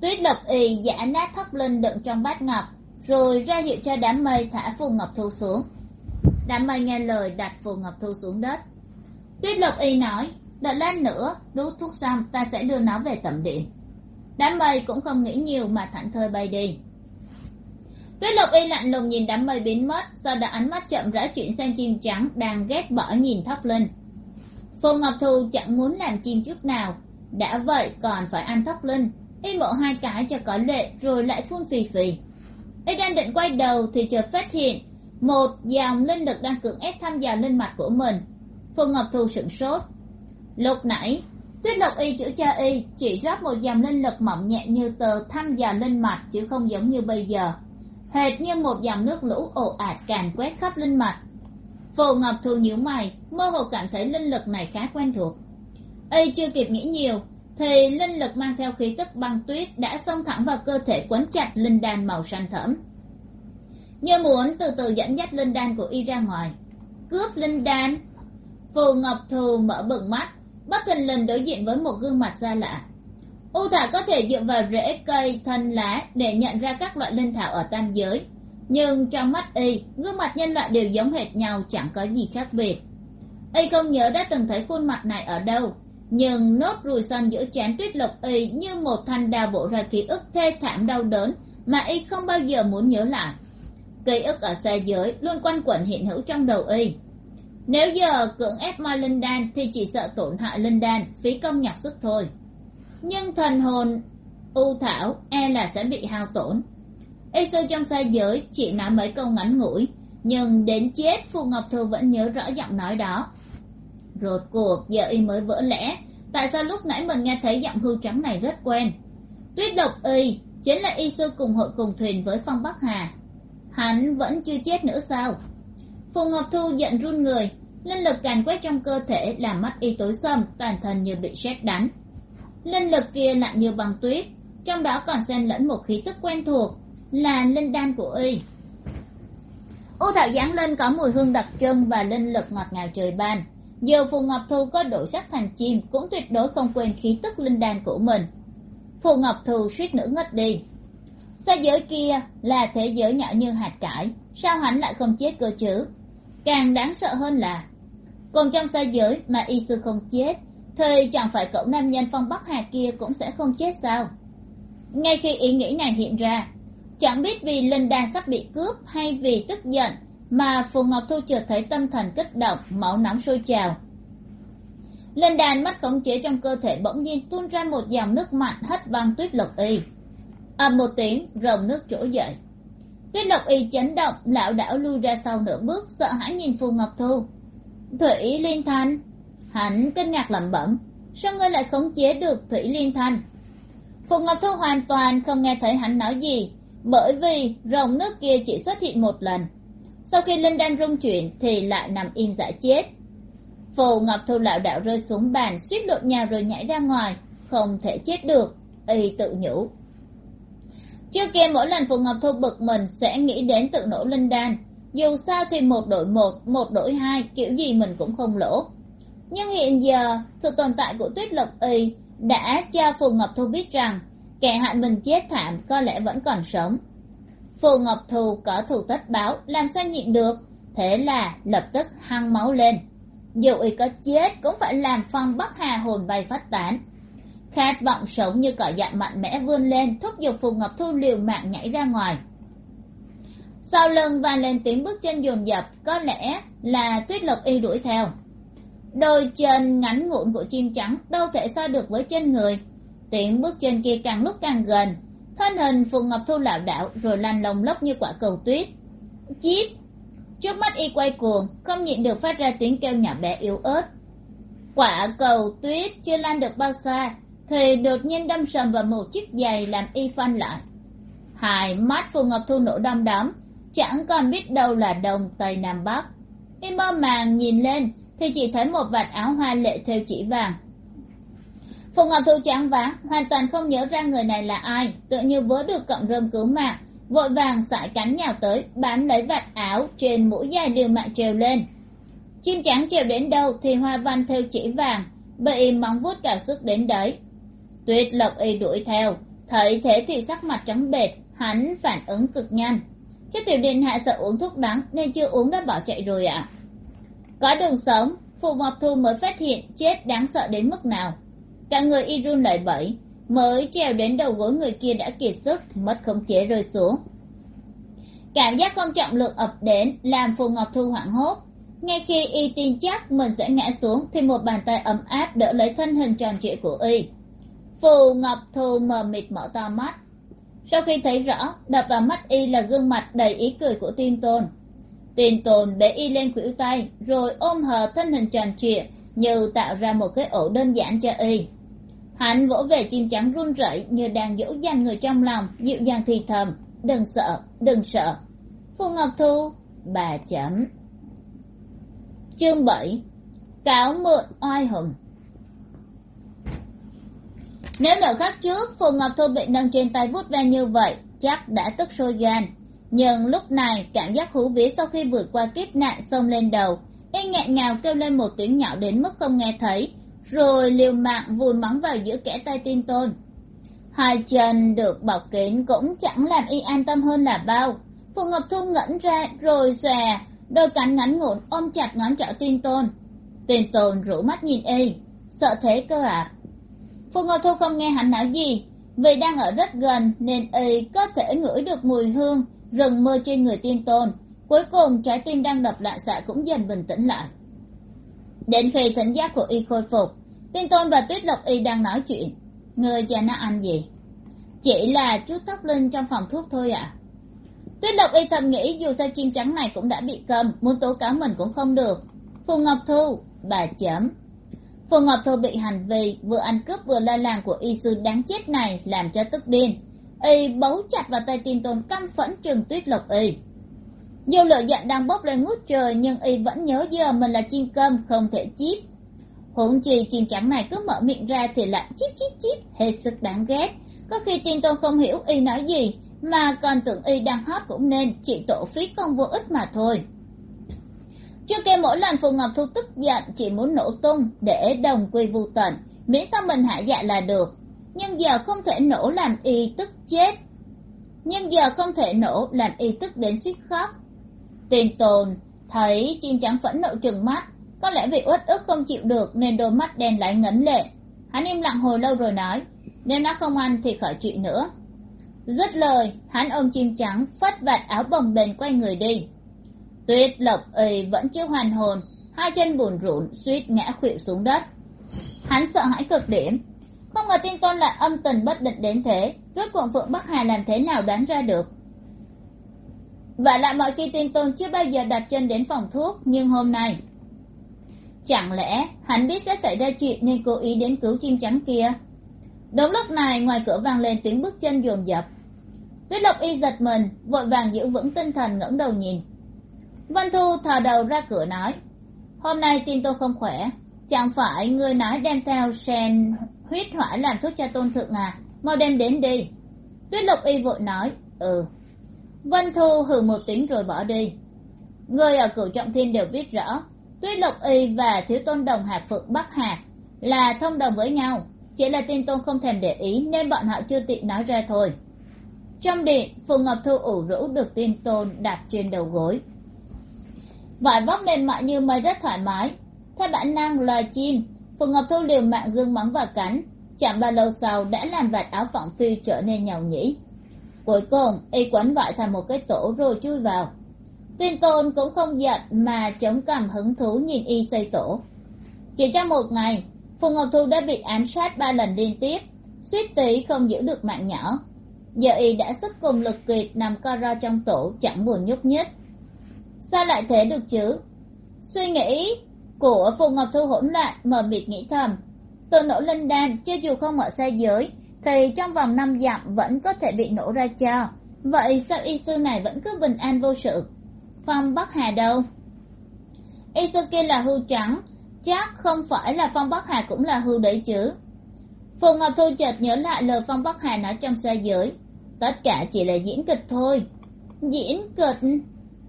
Tuyết lộc y giả nát thóc linh đựng trong bát ngọc, rồi ra hiệu cho đám mây thả phù ngọc thu xuống. Đám mây nghe lời đặt phù ngọc thu xuống đất. Tuyết lộc y nói, đợi lát nữa, đút thuốc xong ta sẽ đưa nó về tẩm điện. Đám mây cũng không nghĩ nhiều mà thảnh thơi bay đi tuyết lộc y lạnh lùng nhìn đám mây biến mất sau đó ánh mắt chậm rãi chuyển sang chim trắng đang ghét bỏ nhìn thóc linh phù ngọc thu chẳng muốn làm chim chút nào. Đã vậy còn phải ăn thóc linh y mộ hai cái cho có lệ rồi lại phun phì phì. Y đang định quay đầu thì chợt phát hiện một dòng linh lực đang cưỡng ép thăm dò lên mặt của mình. Phù ngọc thu sửng sốt. Lúc nãy, tuyết lộc y chữa cho y chỉ rót một dòng linh lực mỏng nhẹ như tờ thăm dò lên mặt chứ không giống như bây giờ hệt như một dòng nước lũ ồ ạt càn quét khắp linh mạch. phù ngọc thu nhíu mày, mơ hồ cảm thấy linh lực này khá quen thuộc. Y chưa kịp nghĩ nhiều, thì linh lực mang theo khí tức băng tuyết đã xông thẳng vào cơ thể quấn chặt linh đan màu xanh thẫm. Như muốn từ từ dẫn dắt linh đan của y ra ngoài. Cướp linh đan. Phù ngọc thù mở bừng mắt, bất thình lình đối diện với một gương mặt xa lạ u thả có thể dựa vào rễ cây thân lá để nhận ra các loại linh thảo ở tam giới. Nhưng trong mắt y, gương mặt nhân loại đều giống hệt nhau, chẳng có gì khác biệt. Y không nhớ đã từng thấy khuôn mặt này ở đâu, nhưng nốt ruồi son giữa trán tuyết lộc y như một thanh đào bổ ra ký ức thê thảm đau đớn mà y không bao giờ muốn nhớ lại. Ký ức ở xa giới luôn quanh quẩn hiện hữu trong đầu y. Nếu giờ cưỡng ép moi linh đan thì chỉ sợ tổn hại linh đan, phí công nhạc sức thôi nhưng thần hồn u thảo e là sẽ bị hao tổn. Y sư trong xa giới chỉ nói mấy câu ngắn ngủi, nhưng đến chết, phù ngọc thư vẫn nhớ rõ giọng nói đó. Rột cuộc, giờ y mới vỡ lẽ, tại sao lúc nãy mình nghe thấy giọng hưu trắng này rất quen? Tuyết độc y, chính là y sư cùng hội cùng thuyền với phong bắc hà. Hắn vẫn chưa chết nữa sao? Phù ngọc thu giận run người, linh lực càn quét trong cơ thể, làm mắt y tối sầm, toàn thân như bị sét đánh linh lực kia lạnh như băng tuyết, trong đó còn xen lẫn một khí tức quen thuộc là linh đan của y. U thảo giáng lên có mùi hương đặc trưng và linh lực ngọt ngào trời ban. Dù phù ngọc thu có đổi sắc thành chim cũng tuyệt đối không quên khí tức linh đan của mình. Phù ngọc thu suýt nữa ngất đi. Xa giới kia là thế giới nhỏ như hạt cải, sao hắn lại không chết cơ chứ? Càng đáng sợ hơn là, cùng trong xa giới mà y sư không chết thì chẳng phải cậu nam nhân phong bắc hà kia cũng sẽ không chết sao? Ngay khi ý nghĩ này hiện ra, chẳng biết vì linh đan sắp bị cướp hay vì tức giận mà phù ngọc thu chợt thấy tâm thần kích động, máu nóng sôi trào. Linh đan mất khống chế trong cơ thể bỗng nhiên tuôn ra một dòng nước mặn hất văng tuyết lộc y. Ầm một tiếng, rồng nước trỗi dậy. Tuyết lộc y chấn động lảo đảo lui ra sau nửa bước, sợ hãi nhìn phù ngọc thu. Thủy liên thanh hắn kinh ngạc lẩm bẩm, sao ngươi lại khống chế được thủy liên thanh? Phù ngọc thu hoàn toàn không nghe thấy hắn nói gì, bởi vì rồng nước kia chỉ xuất hiện một lần. Sau khi linh đan rung chuyển thì lại nằm im giả chết. Phù ngọc thu lạo đạo rơi xuống bàn, suýt lộn nhào rồi nhảy ra ngoài, không thể chết được, y tự nhủ. Trước kia mỗi lần phù ngọc thu bực mình sẽ nghĩ đến tự nổ linh đan, dù sao thì một đội một một đội hai, kiểu gì mình cũng không lỗ nhưng hiện giờ, sự tồn tại của tuyết lộc y đã cho phù ngọc thu biết rằng kẻ hại mình chết thảm có lẽ vẫn còn sống. Phù ngọc thu có thù tất báo, làm sao nhịn được? Thế là lập tức hăng máu lên. Dù y có chết cũng phải làm phong bắc hà hồn bay phát tán. Khát vọng sống như cỏ dại mạnh mẽ vươn lên, thúc giục phù ngọc thu liều mạng nhảy ra ngoài. Sau lưng vang lên tiếng bước chân dồn dập, có lẽ là tuyết lộc y đuổi theo đôi chân ngắn ngụn của chim trắng đâu thể so được với chân người. Tiếng bước chân kia càng lúc càng gần. Thân hình phù ngọc thu lảo đảo rồi lăn lồng lốc như quả cầu tuyết. Chít! Trước mắt y quay cuồng, không nhịn được phát ra tiếng kêu nhỏ bé yếu ớt. Quả cầu tuyết chưa lan được bao xa, thì đột nhiên đâm sầm vào một chiếc giày làm y phanh lại. Hai mắt phù ngọc thu nổ đom đóm, chẳng còn biết đâu là đông tây nam bắc. Y mơ màng nhìn lên thì chỉ thấy một vạt áo hoa lệ theo chỉ vàng. Phù ngọc thu choáng váng hoàn toàn không nhớ ra người này là ai tự như vớ được cọng rơm cứu mạng vội vàng sải cánh nhào tới bám lấy vạt áo trên mũi dài liều mạng trèo lên. Chim trắng trèo đến đâu thì hoa văn theo chỉ vàng bị móng vuốt cả sức đến đấy. Tuyết lộc y đuổi theo thấy thế thì sắc mặt trắng bệt, hắn phản ứng cực nhanh. Chứ tiểu điện hạ sợ uống thuốc đắng nên chưa uống đã bỏ chạy rồi ạ. à? Có đường sống, phù ngọc thu mới phát hiện chết đáng sợ đến mức nào. Cả người y run lẩy bẩy, mới trèo đến đầu gối người kia đã kiệt sức, mất khống chế rơi xuống. Cảm giác không trọng lượng ập đến làm phù ngọc thu hoảng hốt. Ngay khi y tin chắc mình sẽ ngã xuống, thì một bàn tay ấm áp đỡ lấy thân hình tròn trịa của y. Phù ngọc thu mờ mịt mở to mắt. Sau khi thấy rõ, đập vào mắt y là gương mặt đầy ý cười của tin tôn tin tồn bế y lên khuỷu tay, rồi ôm hờ thân hình tròn trịa, như tạo ra một cái ổ đơn giản cho y. Hắn vỗ về chim trắng run rẩy như đang dỗ dành người trong lòng, dịu dàng thì thầm, đừng sợ đừng sợ. Phù ngọc thu, bà chấm. Chương bảy, cáo mượn oai hùng. Nếu nợ khắc trước phù ngọc thu bị nâng trên tay vút ve như vậy, chắc đã tức sôi gan nhưng lúc này, cảm giác hú vía sau khi vượt qua kiếp nạn xông lên đầu. Y nghẹn ngào kêu lên một tiếng nhỏ đến mức không nghe thấy. Rồi liều mạng vùi mắng vào giữa kẽ tay tin tôn. Hai chân được bọc kín cũng chẳng làm y an tâm hơn là bao. Phù ngọc thu ngẩn ra rồi xòe đôi cánh ngắn ngủn ôm chặt ngón trỏ tin tôn. Tin tôn rủ mắt nhìn y. Sợ thế cơ à? Phù ngọc thu không nghe hắn nói gì. Vì đang ở rất gần nên y có thể ngửi được mùi hương rừng mưa trên người tin tôn. Cuối cùng, trái tim đang đập loạn xạ cũng dần bình tĩnh lại. Đến khi thính giác của y khôi phục tin tôn và tuyết lộc y đang nói chuyện. Người cha nó ăn gì? Chỉ là chút tóc lên trong phòng thuốc thôi ạ. À. tuyết lộc y thầm nghĩ dù sao chim trắng này cũng đã bị cầm, muốn tố cáo mình cũng không được. Phù ngọc thu, bà chấm. Phù ngọc thu bị hành vi, vừa ăn cướp vừa la làng của y sư đáng chết này làm cho tức điên y bấu chặt vào tay tin tôn căm phẫn trường tuyết lộc y. Dù lửa giận đang bốc lên ngút trời, nhưng y vẫn nhớ giờ mình là chim cơm không thể chip. huống chi chim trắng này cứ mở miệng ra thì lại chip chip chip hết sức đáng ghét. Có khi tin tôn không hiểu y nói gì, mà còn tưởng y đang hót cũng nên chỉ tổ phí công vô ích mà thôi. Trước kia mỗi lần phù ngọc thu tức giận chỉ muốn nổ tung để đồng quy vu tận, miễn sao mình hạ dạ là được nhưng giờ không thể nổ làm y tức chết. Nhưng giờ không thể nổ làm y tức đến suýt khóc. Tiền tồn, thấy chim trắng phẫn nộ trừng mắt, có lẽ vì uất ức không chịu được nên đôi mắt đen lại ngấn lệ. Hắn im lặng hồi lâu rồi nói, nếu nó không ăn thì khỏi chuyện nữa. Dứt lời, hắn ôm chim trắng, phất vạt áo bồng bềnh quay người đi. Tuyết lộc ơi vẫn chưa hoàn hồn, hai chân bùn rụn, suýt ngã khuỵu xuống đất. Hắn sợ hãi cực điểm không ngờ tin tôn lại âm tình bất định đến thế. Rốt cuộc phượng bắc hà làm thế nào đoán ra được? Và lại mọi khi tin tôn chưa bao giờ đặt chân đến phòng thuốc, nhưng hôm nay, chẳng lẽ hắn biết sẽ xảy ra chuyện nên cố ý đến cứu chim trắng kia? Đúng lúc này, ngoài cửa vang lên tiếng bước chân dồn dập. Tuyết lộc y giật mình, vội vàng giữ vững tinh thần ngẩng đầu nhìn. Vân thu thò đầu ra cửa nói, hôm nay tin tôi không khỏe, chẳng phải người nói đem theo sen huyết hỏa làm thuốc cho tôn thượng à? Mau đem đến đi. Tuyết lộc y vội nói ừ. Vân thu hừ một tiếng rồi bỏ đi. Người ở cửu trọng thiên đều biết rõ, tuyết lộc y và thiếu tôn đồng hạc phượng bắc hạc là thông đồng với nhau. Chỉ là tin tôn không thèm để ý nên bọn họ chưa tiện nói ra thôi. Trong điện phù ngọc thu ủ rũ được tin tôn đặt trên đầu gối. Vải vóc mềm mại như mây rất thoải mái. Theo bản năng loài chim phù ngọc thu liều mạng dương mắng và cắn chạm ba lâu sau đã làm vạt áo phỏng phiêu trở nên nhàu nhĩ. Cuối cùng, y quấn vải thành một cái tổ rồi chui vào. Tuyên tôn cũng không giận mà chống cằm hứng thú nhìn y xây tổ. Chỉ trong một ngày, phù ngọc thu đã bị ám sát ba lần liên tiếp, suýt tí không giữ được mạng nhỏ. Giờ y đã sức cùng lực kiệt nằm co ro trong tổ chẳng buồn nhúc nhích. Sao lại thế được chứ? Suy nghĩ của phù ngọc thu hỗn loạn, mờ mịt nghĩ thầm. Tôi nổ linh đan cho dù không ở xa giới, thì trong vòng năm dặm vẫn có thể bị nổ ra cho. Vậy sao y sư này vẫn cứ bình an vô sự? Phong bắc hà đâu? Y sư kia là hưu trắng, chắc không phải là phong bắc hà cũng là hưu đấy chứ. Phù ngọc thu chợt nhớ lại lời phong bắc hà nói trong xa giới. Tất cả chỉ là diễn kịch thôi. Diễn kịch?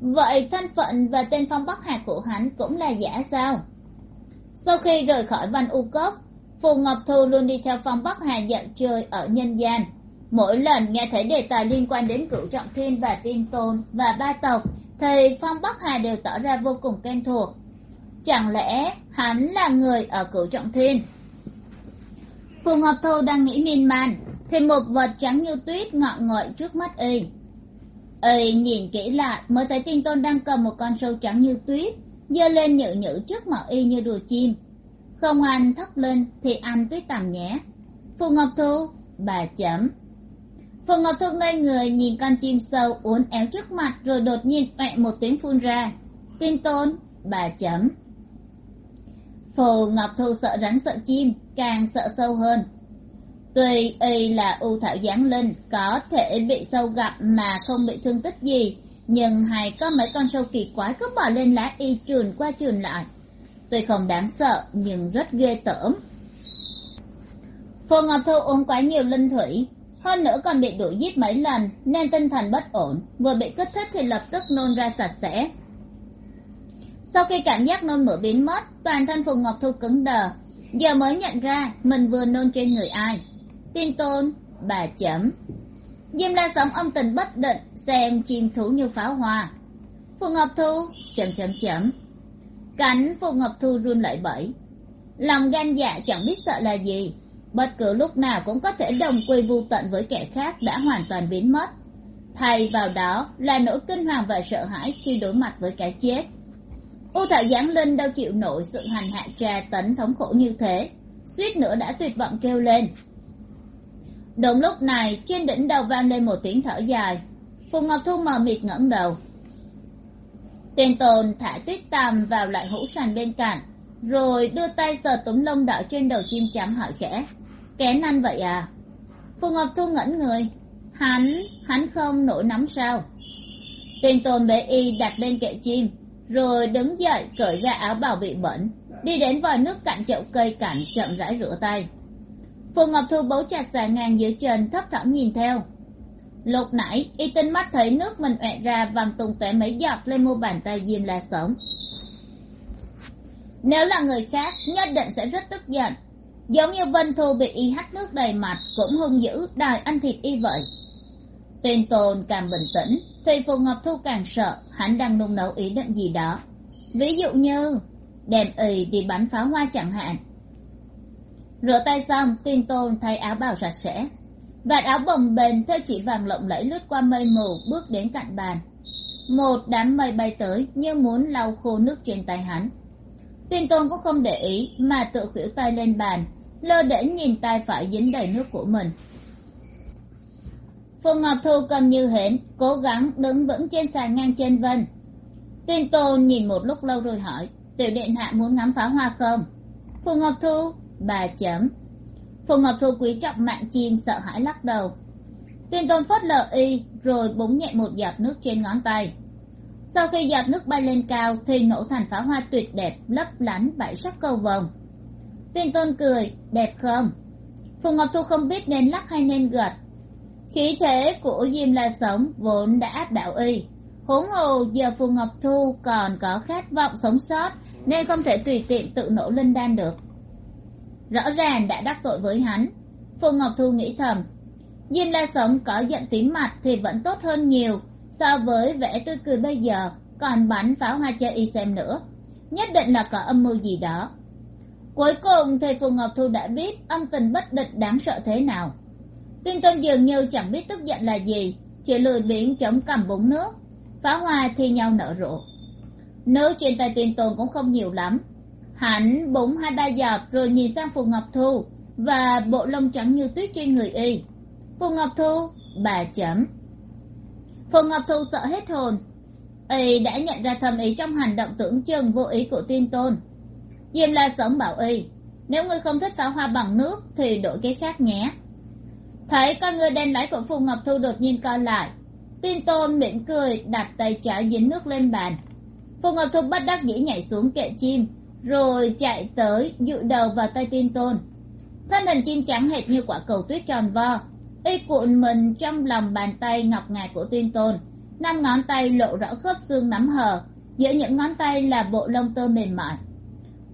Vậy thân phận và tên phong bắc hà của hắn cũng là giả sao? Sau khi rời khỏi văn u cốc, phù ngọc thu luôn đi theo phong bắc hà dạo chơi ở nhân gian. Mỗi lần nghe thấy đề tài liên quan đến cửu trọng thiên và tiên tôn và ba tộc, thì phong bắc hà đều tỏ ra vô cùng quen thuộc. Chẳng lẽ hắn là người ở cửu trọng thiên? Phù ngọc thu đang nghĩ miên man, thì một vật trắng như tuyết ngọn ngợi trước mắt y ơi nhìn kỹ lại, mới thấy tin tôn đang cầm một con sâu trắng như tuyết, giơ lên nhự nhự trước mặt y như đùa chim. Không ăn thóc lên thì ăn tuyết tầm nhé phù ngọc thu, bà chấm. Phù ngọc thu ngây người nhìn con chim sâu uốn éo trước mặt rồi đột nhiên oẹ một tiếng phun ra. Tin tôn, bà chấm. Phù ngọc thu sợ rắn sợ chim, càng sợ sâu hơn tuy y là ưu thảo giáng linh, có thể bị sâu gặp mà không bị thương tích gì, nhưng hay có mấy con sâu kỳ quái cứ bỏ lên lá y trườn qua trườn lại. Tuy không đáng sợ, nhưng rất ghê tởm. Phù ngọc thu uống quá nhiều linh thủy, hơn nữa còn bị đuổi giết mấy lần, nên tinh thần bất ổn, vừa bị kích thích thì lập tức nôn ra sạch sẽ. Sau khi cảm giác nôn mửa biến mất, toàn thân phù ngọc thu cứng đờ, giờ mới nhận ra mình vừa nôn trên người ai tin tôn, bà chấm diêm la sống ông tình bất định, xem chim thú như pháo hoa. Phù ngọc thu chấm chấm chấm cánh phù ngọc thu run lẩy bẩy lòng gan dạ chẳng biết sợ là gì. Bất cứ lúc nào cũng có thể đồng quy vô tận với kẻ khác đã hoàn toàn biến mất. Thay vào đó là nỗi kinh hoàng và sợ hãi khi đối mặt với cái chết. U thảo giáng linh đâu chịu nổi sự hành hạ tra tấn thống khổ như thế, suýt nữa đã tuyệt vọng kêu lên đúng lúc này, trên đỉnh đầu vang lên một tiếng thở dài. Phù ngọc thu mờ mịt ngẩng đầu. Tên tồn thả tuyết tàm vào lại hũ sàn bên cạnh, rồi đưa tay sờ túm lông đỏ trên đầu chim chám hỏi khẽ. Kén ăn vậy à? Phù ngọc thu ngẩn người. Hắn hắn không nổi nóng sao? Tên tồn bế y đặt lên kệ chim, rồi đứng dậy, cởi ra áo bào bị bẩn, đi đến vòi nước cạnh chậu cây cảnh chậm rãi rửa tay phù ngọc thu bấu chặt xà ngang dưới chân thấp thỏm nhìn theo. Lúc nãy, y tinh mắt thấy nước mình ọe ra văng tùng tuệ mấy giọt lên mu bàn tay diêm la sống nếu là người khác, nhất định sẽ rất tức giận. Giống như vân thu bị y hắt nước đầy mặt, cũng hung dữ, đòi ăn thịt y vậy. Tên tồn càng bình tĩnh, thì phù ngọc thu càng sợ, hắn đang nung nấu ý định gì đó. Ví dụ như đem y đi bắn pháo hoa chẳng hạn rửa tay xong tin tôn thay áo bào sạch sẽ. Vạt áo bồng bềnh theo chỉ vàng lộng lẫy lướt qua mây mù, bước đến cạnh bàn. Một đám mây bay tới, như muốn lau khô nước trên tay hắn. Tin tôn cũng không để ý, mà tự khuỷu tay lên bàn, lơ để nhìn tay phải dính đầy nước của mình. Phùng ngọc thu cầm như hển cố gắng đứng vững trên sàn ngang trên vân. Tin tôn nhìn một lúc lâu rồi hỏi, tiểu điện hạ muốn ngắm pháo hoa không? Phùng ngọc thu bà chấm. Phù ngọc thu quý trọng mạng chim sợ hãi lắc đầu. Tuyên tôn phớt lờ y rồi búng nhẹ một giọt nước trên ngón tay. Sau khi giọt nước bay lên cao thì nổ thành pháo hoa tuyệt đẹp lấp lánh bảy sắc cầu vồng. Tuyên tôn cười, đẹp không? Phù ngọc thu không biết nên lắc hay nên gật. Khí thế của diêm la sống vốn đã áp đảo y. Huống hồ giờ phù ngọc thu còn có khát vọng sống sót nên không thể tùy tiện tự nổ linh đan được rõ ràng đã đắc tội với hắn. Phù ngọc thu nghĩ thầm, diêm la sống có giận tím mặt thì vẫn tốt hơn nhiều so với vẻ tươi cười bây giờ, còn bắn pháo hoa cho y xem nữa. Nhất định là có âm mưu gì đó. Cuối cùng thì phù ngọc thu đã biết âm tình bất định đáng sợ thế nào. Tin tôn dường như chẳng biết tức giận là gì, chỉ lười biếng chống cầm búng nước. Pháo hoa thi nhau nở rộ. Nước trên tay tin tôn cũng không nhiều lắm hắn búng hai ba giọt rồi nhìn sang phù ngọc thu và bộ lông trắng như tuyết trên người y. Phù ngọc thu, bà chấm. Phù ngọc thu sợ hết hồn. Y đã nhận ra thầm ý trong hành động tưởng chừng vô ý của tiên tôn. Diêm la sống bảo y, nếu ngươi không thích pháo hoa bằng nước thì đổi cái khác nhé. Thấy con người đen lái của phù ngọc thu đột nhiên co lại tin tôn mỉm cười đặt tay trái dính nước lên bàn. Phù ngọc thu bất đắc dĩ nhảy xuống kệ chim rồi chạy tới dụ đầu vào tay tin tôn. Thân hình chim trắng hệt như quả cầu tuyết tròn vo, y cuộn mình trong lòng bàn tay ngọc ngà của tin tôn. Năm ngón tay lộ rõ khớp xương nắm hờ, giữa những ngón tay là bộ lông tơ mềm mại.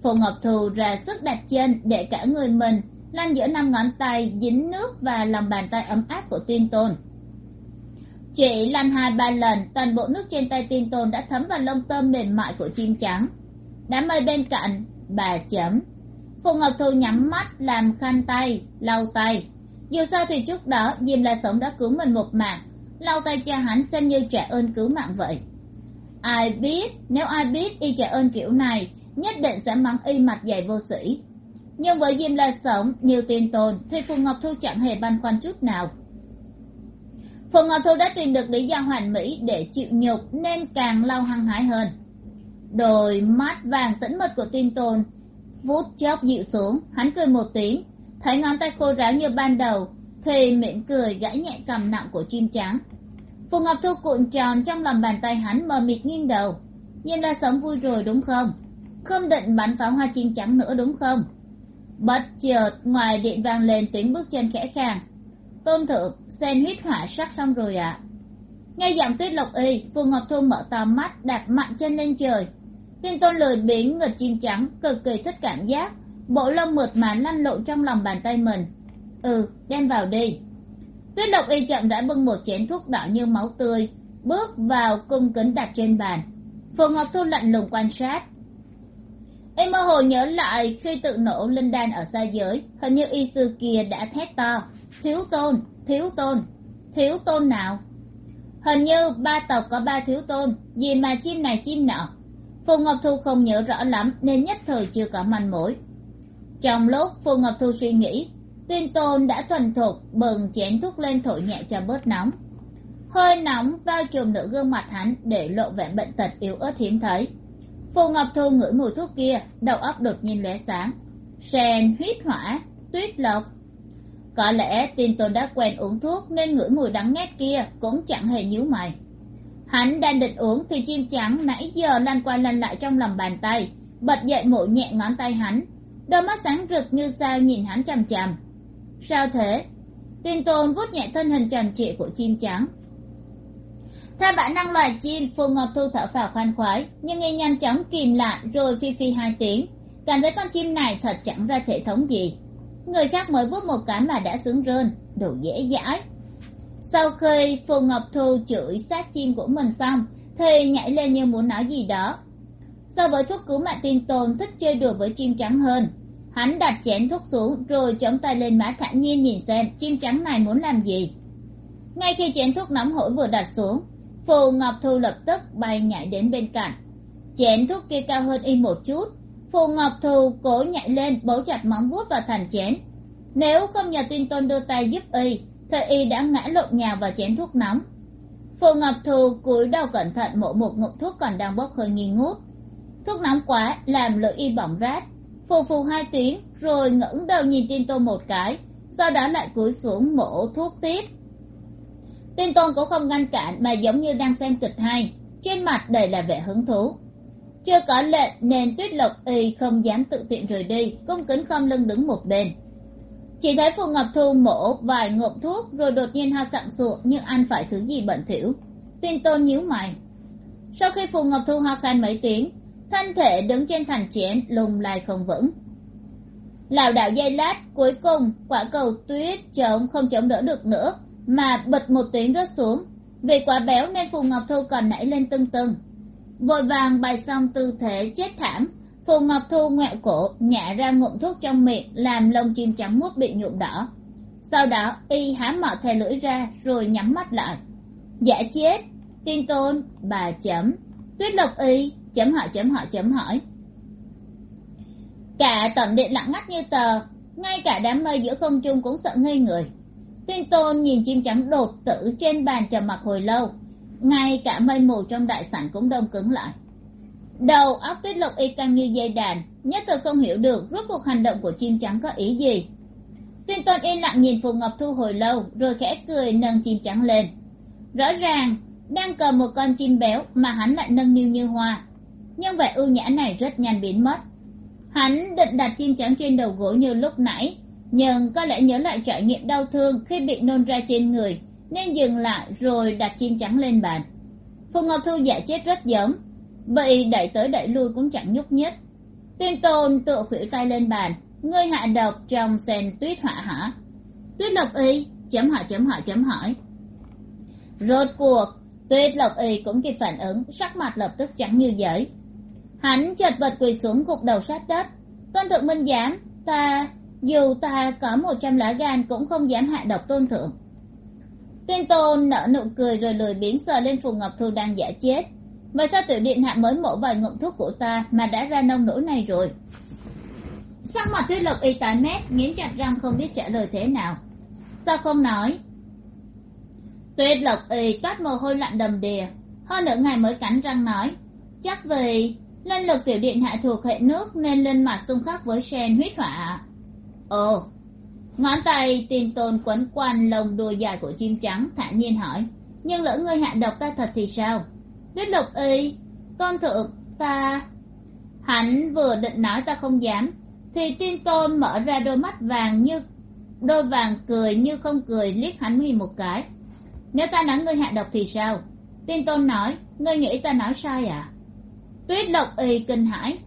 Phù ngọc thù ra sức đặt chân để cả người mình lăn giữa năm ngón tay dính nước và lòng bàn tay ấm áp của tin tôn. Chị lăn hai ba lần, toàn bộ nước trên tay tin tôn đã thấm vào lông tơ mềm mại của chim trắng đám mây bên cạnh bà chấm phù ngọc thu nhắm mắt làm khăn tay, lau tay. Dù sao thì trước đó, diêm la sống đã cứu mình một mạng. Lau tay cho hắn xem như trả ơn cứu mạng vậy. Ai biết, nếu ai biết y trả ơn kiểu này, nhất định sẽ mắng y mặt dày vô sĩ nhưng với diêm la sống nhiều tiền tồn thì phù ngọc thu chẳng hề băn khoăn chút nào. Phù ngọc thu đã tìm được lý do hoàn mỹ để chịu nhục, nên càng lau hăng hái hơn đôi mắt vàng tĩnh mật của tin tồn vút chốc dịu xuống. Hắn cười một tiếng, thấy ngón tay khô ráo như ban đầu, thì miệng cười gãy nhẹ cầm nặng của chim trắng phù ngọc thu cuộn tròn trong lòng bàn tay hắn mờ mịt nghiêng đầu. Nhìn là sống vui rồi đúng không? Không định bắn pháo hoa chim trắng nữa đúng không? Bất chợt, ngoài điện vang lên tiếng bước chân khẽ khàng. Tôn thượng sen huyết hỏa sắc xong rồi ạ. À. nghe giọng tuyết lộc y phù ngọc thu mở to mắt đạp mạnh chân lên trời tiên tôn lười biếng ngực chim trắng, cực kỳ thích cảm giác. Bộ lông mượt mà lăn lộn trong lòng bàn tay mình. Ừ đem vào đi. Tuyết lộc y chậm rãi bưng một chén thuốc đỏ như máu tươi, bước vào cung kính đặt trên bàn. Phù ngọc thu lạnh lùng quan sát. Y mơ hồ nhớ lại khi tự nổ linh đan ở xa giới, hình như y sư kia đã thét to, thiếu tôn thiếu tôn thiếu tôn nào? Hình như ba tộc có ba thiếu tôn gì mà chim này chim nọ phù ngọc thu không nhớ rõ lắm, nên nhất thời chưa có manh mối. Trong lúc phù ngọc thu suy nghĩ tuyên tôn đã thuần thục, bừng chén thuốc lên thổi nhẹ cho bớt nóng. Hơi nóng bao trùm nửa gương mặt hắn để lộ vẻ bệnh tật yếu ớt hiếm thấy. Phù ngọc thu ngửi mùi thuốc kia, đầu óc đột nhiên lóe sáng. Sen huyết hỏa, tuyết lộc. Có lẽ tin tôn đã quen uống thuốc nên ngửi mùi đắng ngét kia cũng chẳng hề nhíu mày hắn đang định uống thì chim trắng nãy giờ lăn qua lăn lại trong lòng bàn tay, bật dậy mổ nhẹ ngón tay hắn. Đôi mắt sáng rực như sao nhìn hắn chằm chằm. Sao thế? Tin tôn vuốt nhẹ thân hình tròn trịa của chim trắng. Theo bản năng loài chim phù ngọc thu thở phào khoan khoái, nhưng y nhanh chóng kìm lại rồi phi phi hai tiếng. Cảm thấy con chim này thật chẳng ra hệ thống gì. Người khác mới vuốt một cái mà đã sướng rơn đủ dễ dãi sau khi phù ngọc thu chửi sát chim của mình xong, thì nhảy lên như muốn nói gì đó. So với thuốc cứu mạng tin tồn, thích chơi đùa với chim trắng hơn. Hắn đặt chén thuốc xuống, rồi chống tay lên má thản nhiên nhìn xem chim trắng này muốn làm gì. Ngay khi chén thuốc nóng hổi vừa đặt xuống, phù ngọc thu lập tức bay nhảy đến bên cạnh. Chén thuốc kia cao hơn y một chút. Phù ngọc thu cố nhảy lên, bấu chặt móng vuốt vào thành chén. Nếu không nhờ tin tôn đưa tay giúp y thầy y đã ngã lộn nhào vào chén thuốc nóng. Phù ngọc thu cúi đầu cẩn thận mổ một ngụm thuốc còn đang bốc hơi nghi ngút. Thuốc nóng quá, làm lưỡi y bỏng rát. Phù phù hai tiếng, rồi ngẩng đầu nhìn tin tôn một cái, sau đó lại cúi xuống mổ thuốc tiếp. Tin tôn cũng không ngăn cản, mà giống như đang xem kịch hay. Trên mặt đầy là vẻ hứng thú. Chưa có lệnh, nên tuyết lộc y không dám tự tiện rời đi, cung kính không lưng đứng một bên chỉ thấy phù ngọc thu mổ vài ngộm thuốc rồi đột nhiên ho sặng sụa như ăn phải thứ gì bẩn thỉu. Tin tôn nhíu mày. Sau khi phù ngọc thu ho khan mấy tiếng, thân thể đứng trên thành chén lùng lai không vững. Lảo đảo dây lát, cuối cùng quả cầu tuyết chống không chống đỡ được nữa, mà bật một tiếng rớt xuống. Vì quá béo nên phù ngọc thu còn nảy lên tưng tưng. Vội vàng bày xong tư thế chết thảm phù ngọc thu ngoẹo cổ, nhả ra ngụm thuốc trong miệng, làm lông chim trắng muốt bị nhuộm đỏ. Sau đó, y há mở thè lưỡi ra, rồi nhắm mắt lại. Dạ chết tiên tôn, bà chấm. Tuyết lộc y, chấm hỏi chấm hỏi chấm hỏi. Cả tổng điện lặng ngắt như tờ, ngay cả đám mây giữa không trung cũng sợ ngây người. Tuyên tôn nhìn chim trắng đột tử trên bàn trầm mặc hồi lâu, ngay cả mây mù trong đại sảnh cũng đông cứng lại đầu óc tuyết lộc y căng như dây đàn, nhất thời không hiểu được rốt cuộc hành động của chim trắng có ý gì. Tuyên tôn yên lặng nhìn phù ngọc thu hồi lâu, rồi khẽ cười nâng chim trắng lên. Rõ ràng, đang cầm một con chim béo mà hắn lại nâng niu như hoa. Nhưng vẻ ưu nhã này rất nhanh biến mất. Hắn định đặt chim trắng trên đầu gối như lúc nãy, nhưng có lẽ nhớ lại trải nghiệm đau thương khi bị nôn ra trên người, nên dừng lại rồi đặt chim trắng lên bàn. Phù ngọc thu giả chết rất giống bị đẩy tới đẩy lui cũng chẳng nhúc nhích. Tuyên tôn tựa khuỷu tay lên bàn, ngươi hạ độc trong sen tuyết họa hả? Tuyết lộc y, chấm hỏi chấm hỏi chấm hỏi. Rốt cuộc, tuyết lộc y cũng kịp phản ứng, sắc mặt lập tức trắng như giấy. Hắn chật vật quỳ xuống gục đầu sát đất. Tôn thượng minh giám ta, dù ta có một trăm lá gan cũng không dám hạ độc tôn thượng. Tuyên tôn nở nụ cười rồi lười biếng sờ lên phù ngọc thu đang giả chết vậy sao tiểu điện hạ mới mổ vài ngụm thuốc của ta mà đã ra nông nỗi này rồi? Sắc mặt tuyết lộc y tán mét nghiến chặt răng không biết trả lời thế nào. Sao không nói? Tuyết lộc y toát mồ hôi lạnh đầm đìa, hơn nửa ngày mới cắn răng nói, chắc vì linh lực tiểu điện hạ thuộc hệ nước nên lên mặt xung khắc với sen huyết hỏa ồ, ngón tay tin tôn quấn quanh lồng đuôi dài của chim trắng thản nhiên hỏi, nhưng lỡ ngươi hạ độc ta thật thì sao? Tuyết Lục y. Tôn thượng ta hắn vừa định nói ta không dám, thì tiên tôn mở ra đôi mắt vàng như, đôi vàng cười như không cười liếc hắn mi một cái. Nếu ta nói ngươi hạ độc thì sao? Tiên tôn nói, ngươi nghĩ ta nói sai à? Tuyết lộc y kinh hãi.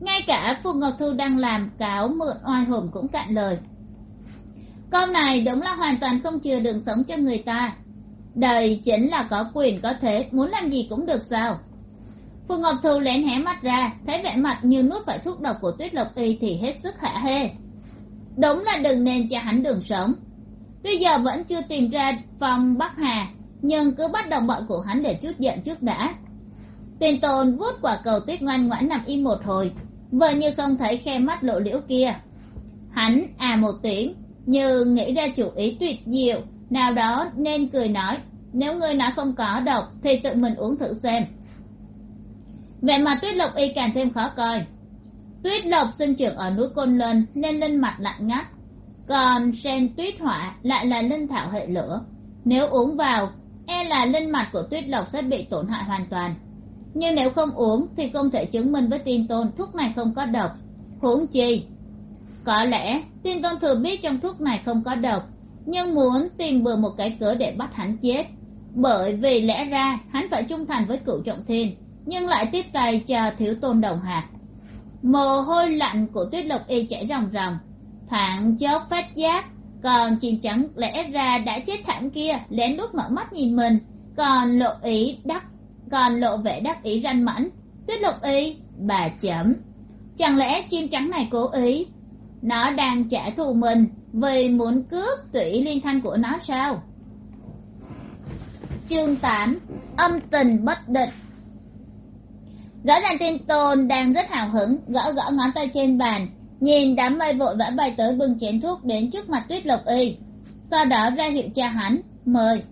Ngay cả phù ngọc thu đang làm cáo mượn oai hùng cũng cạn lời. Câu này đúng là hoàn toàn không chừa đường sống cho người ta đời chính là có quyền, có thế, muốn làm gì cũng được sao? Phù ngọc thu lén hé mắt ra, thấy vẻ mặt như nuốt phải thuốc độc của tuyết lộc y thì hết sức hạ hê. Đúng là đừng nên cho hắn đường sống. Tuy giờ vẫn chưa tìm ra phòng bắc hà, nhưng cứ bắt đồng bọn của hắn để chút giận trước đã. Tiền Tồn vuốt quả cầu tuyết ngoan ngoãn nằm im một hồi vờ như không thấy khe mắt lộ liễu kia. Hắn à một tiếng, như nghĩ ra chủ ý tuyệt diệu nào đó, nên cười nói, nếu ngươi nói không có độc, thì tự mình uống thử xem. Vẻ mặt tuyết lộc y càng thêm khó coi. Tuyết lộc sinh trưởng ở núi côn lân nên linh mặt lạnh ngắt. Còn sen tuyết hỏa lại là linh thảo hệ lửa. Nếu uống vào e là linh mặt của tuyết lộc sẽ bị tổn hại hoàn toàn. Nhưng nếu không uống thì không thể chứng minh với tin tôn thuốc này không có độc. Huống chi, có lẽ tin tôn thừa biết trong thuốc này không có độc nhưng muốn tìm bừa một cái cớ để bắt hắn chết. Bởi vì lẽ ra, hắn phải trung thành với cửu trọng thiên, nhưng lại tiếp tay cho thiếu tôn đồng hạt. Mồ hôi lạnh của tuyết lộc y chảy ròng ròng. Thoảng chốc phát giác, còn chim trắng lẽ ra đã chết thảm kia, lén lút mở mắt nhìn mình. Còn lộ ý đắc, còn lộ vẻ đắc ý ranh mãnh. Tuyết lộc y, bà chấm. Chẳng lẽ chim trắng này cố ý? Nó đang trả thù mình vì muốn cướp tủy liên thanh của nó sao? Chương tám, âm tình bất định. Rõ ràng tin tôn đang rất hào hứng, gõ gõ ngón tay trên bàn, nhìn đám mây vội vã bay tới bưng chén thuốc đến trước mặt tuyết lộc y. Sau đó ra hiệu cha hắn, mời.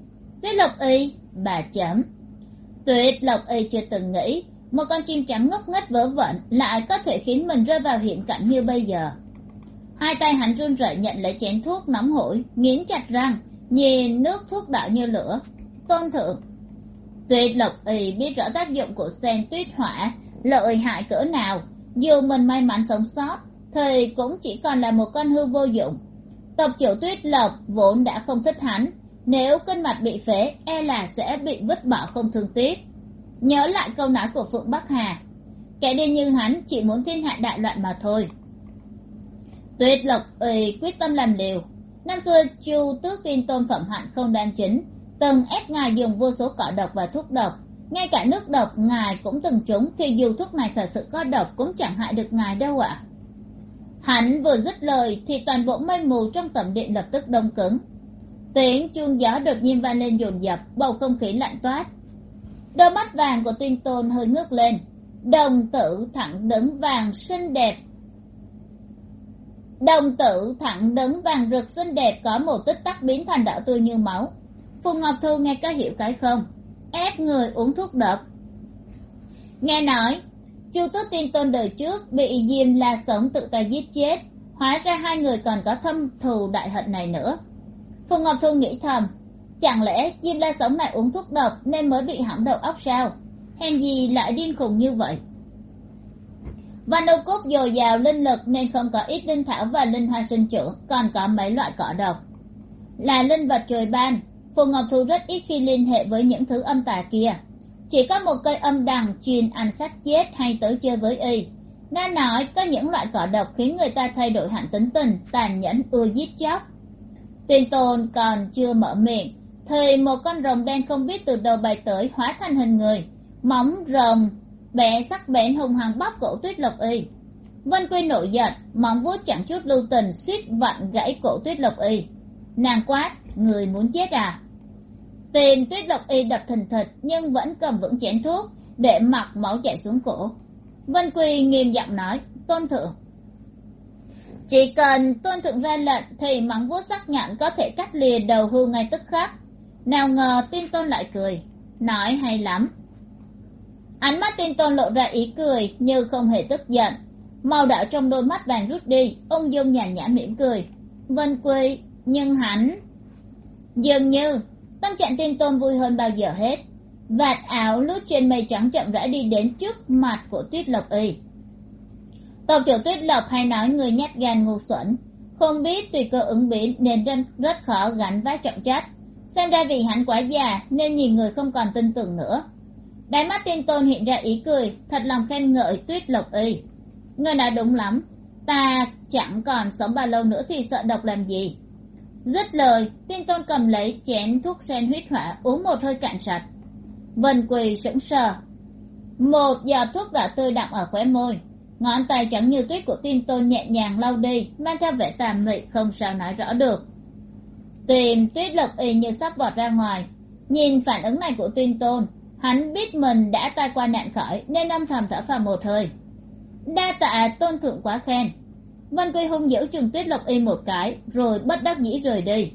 Tuyết lộc y, bà chấm. Tuyết lộc y chưa từng nghĩ, một con chim trắng ngốc nghếch vớ vẩn lại có thể khiến mình rơi vào hiện cảnh như bây giờ hai tay hắn run rẩy nhận lấy chén thuốc nóng hổi, nghiến chặt răng nhìn nước thuốc đỏ như lửa. Tôn thượng, tuyệt lộc ì biết rõ tác dụng của sen tuyết hỏa, lợi hại cỡ nào. Dù mình may mắn sống sót, thì cũng chỉ còn là một con hư vô dụng. Tộc chủ tuyết lộc vốn đã không thích hắn. Nếu kinh mạch bị phế e là sẽ bị vứt bỏ không thương tiếc. Nhớ lại câu nói của phượng bắc hà, kẻ điên như hắn chỉ muốn thiên hạ đại loạn mà thôi tuyệt lực ủy quyết tâm làm điều. Năm xưa, chu tước tiên tôn phẩm hạnh không đan chính, từng ép ngài dùng vô số cỏ độc và thuốc độc. Ngay cả nước độc, ngài cũng từng trúng, thì dù thuốc này thật sự có độc cũng chẳng hại được ngài đâu ạ. Hắn vừa dứt lời, thì toàn bộ mây mù trong tầm điện lập tức đông cứng. Tiếng chuông gió đột nhiên vang lên dồn dập, bầu không khí lạnh toát. Đôi mắt vàng của tuyên tôn hơi ngước lên. Đồng tử thẳng đứng vàng xinh đẹp đồng tử thẳng đứng vàng rực xinh đẹp có một tích tắc biến thành đỏ tươi như máu. Phù ngọc thu nghe có hiểu cái không? Ép người uống thuốc độc. Nghe nói, chu tước tiên tôn đời trước bị diêm la sống tự tay giết chết, hóa ra hai người còn có thâm thù đại hận này nữa. Phù ngọc thu nghĩ thầm, chẳng lẽ diêm la sống này uống thuốc độc nên mới bị hỏng đầu óc sao? Hèn gì lại điên khùng như vậy? Văn đô cúc dồi dào linh lực nên không có ít linh thảo và linh hoa sinh trưởng, còn có mấy loại cỏ độc. Là linh vật trời ban, phù ngọc thu rất ít khi liên hệ với những thứ âm tà kia. Chỉ có một cây âm đằng truyền ăn sắt chết hay tới chơi với y. Đã nói có những loại cỏ độc khiến người ta thay đổi hẳn tính tình, tàn nhẫn, ưa giết chóc. Tuyên tôn còn chưa mở miệng, thì một con rồng đen không biết từ đâu bay tới, hóa thành hình người. Móng rồng bẻ sắc bén hùng hăng bóp cổ tuyết lộc y. Vân quy nổi giận, móng vuốt chẳng chút lưu tình suýt vặn gãy cổ tuyết lộc y. Nàng quát, người muốn chết à? Tên tuyết lộc y đập thình thịch nhưng vẫn cầm vững chén thuốc để mặc máu chảy xuống cổ. Vân quy nghiêm giọng nói, tôn thượng. Chỉ cần tôn thượng ra lệnh thì móng vuốt sắc nhọn có thể cắt lìa đầu hưu ngay tức khắc. Nào ngờ tin tôn lại cười, nói hay lắm ánh mắt tin tôn lộ ra ý cười như không hề tức giận. Màu đỏ trong đôi mắt vàng rút đi ung dung nhàn nhã mỉm cười. Vân quy nhưng hắn? Dường như tâm trạng tin tôn vui hơn bao giờ hết. Vạt áo lướt trên mây trắng chậm rãi đi đến trước mặt của tuyết lộc y. Tộc trưởng tuyết lộc hay nói người nhát gan ngu xuẩn. Không biết tùy cơ ứng biến nên rất, rất khó gánh vác trọng trách. Xem ra vì hắn quá già nên nhìn người không còn tin tưởng nữa đáy mắt tiên tôn hiện ra ý cười, thật lòng khen ngợi tuyết lộc y người nói đúng lắm, ta chẳng còn sống bao lâu nữa thì sợ độc làm gì. Dứt lời tiên tôn cầm lấy chén thuốc sen huyết hỏa, uống một hơi cạn sạch. Vân quỳ sững sờ. Một giọt thuốc gạo tươi đậm ở khóe môi. Ngón tay trắng như tuyết của tiên tôn nhẹ nhàng lau đi, mang theo vẻ tà mị không sao nói rõ được. Tìm tuyết lộc y như sắp vọt ra ngoài. Nhìn phản ứng này của tiên tôn hắn biết mình đã tai qua nạn khỏi nên âm thầm thở phào một hơi. Đa tạ tôn thượng quá khen. Vân quy hung dữ trường tuyết lộc y một cái, rồi bất đắc dĩ rời đi.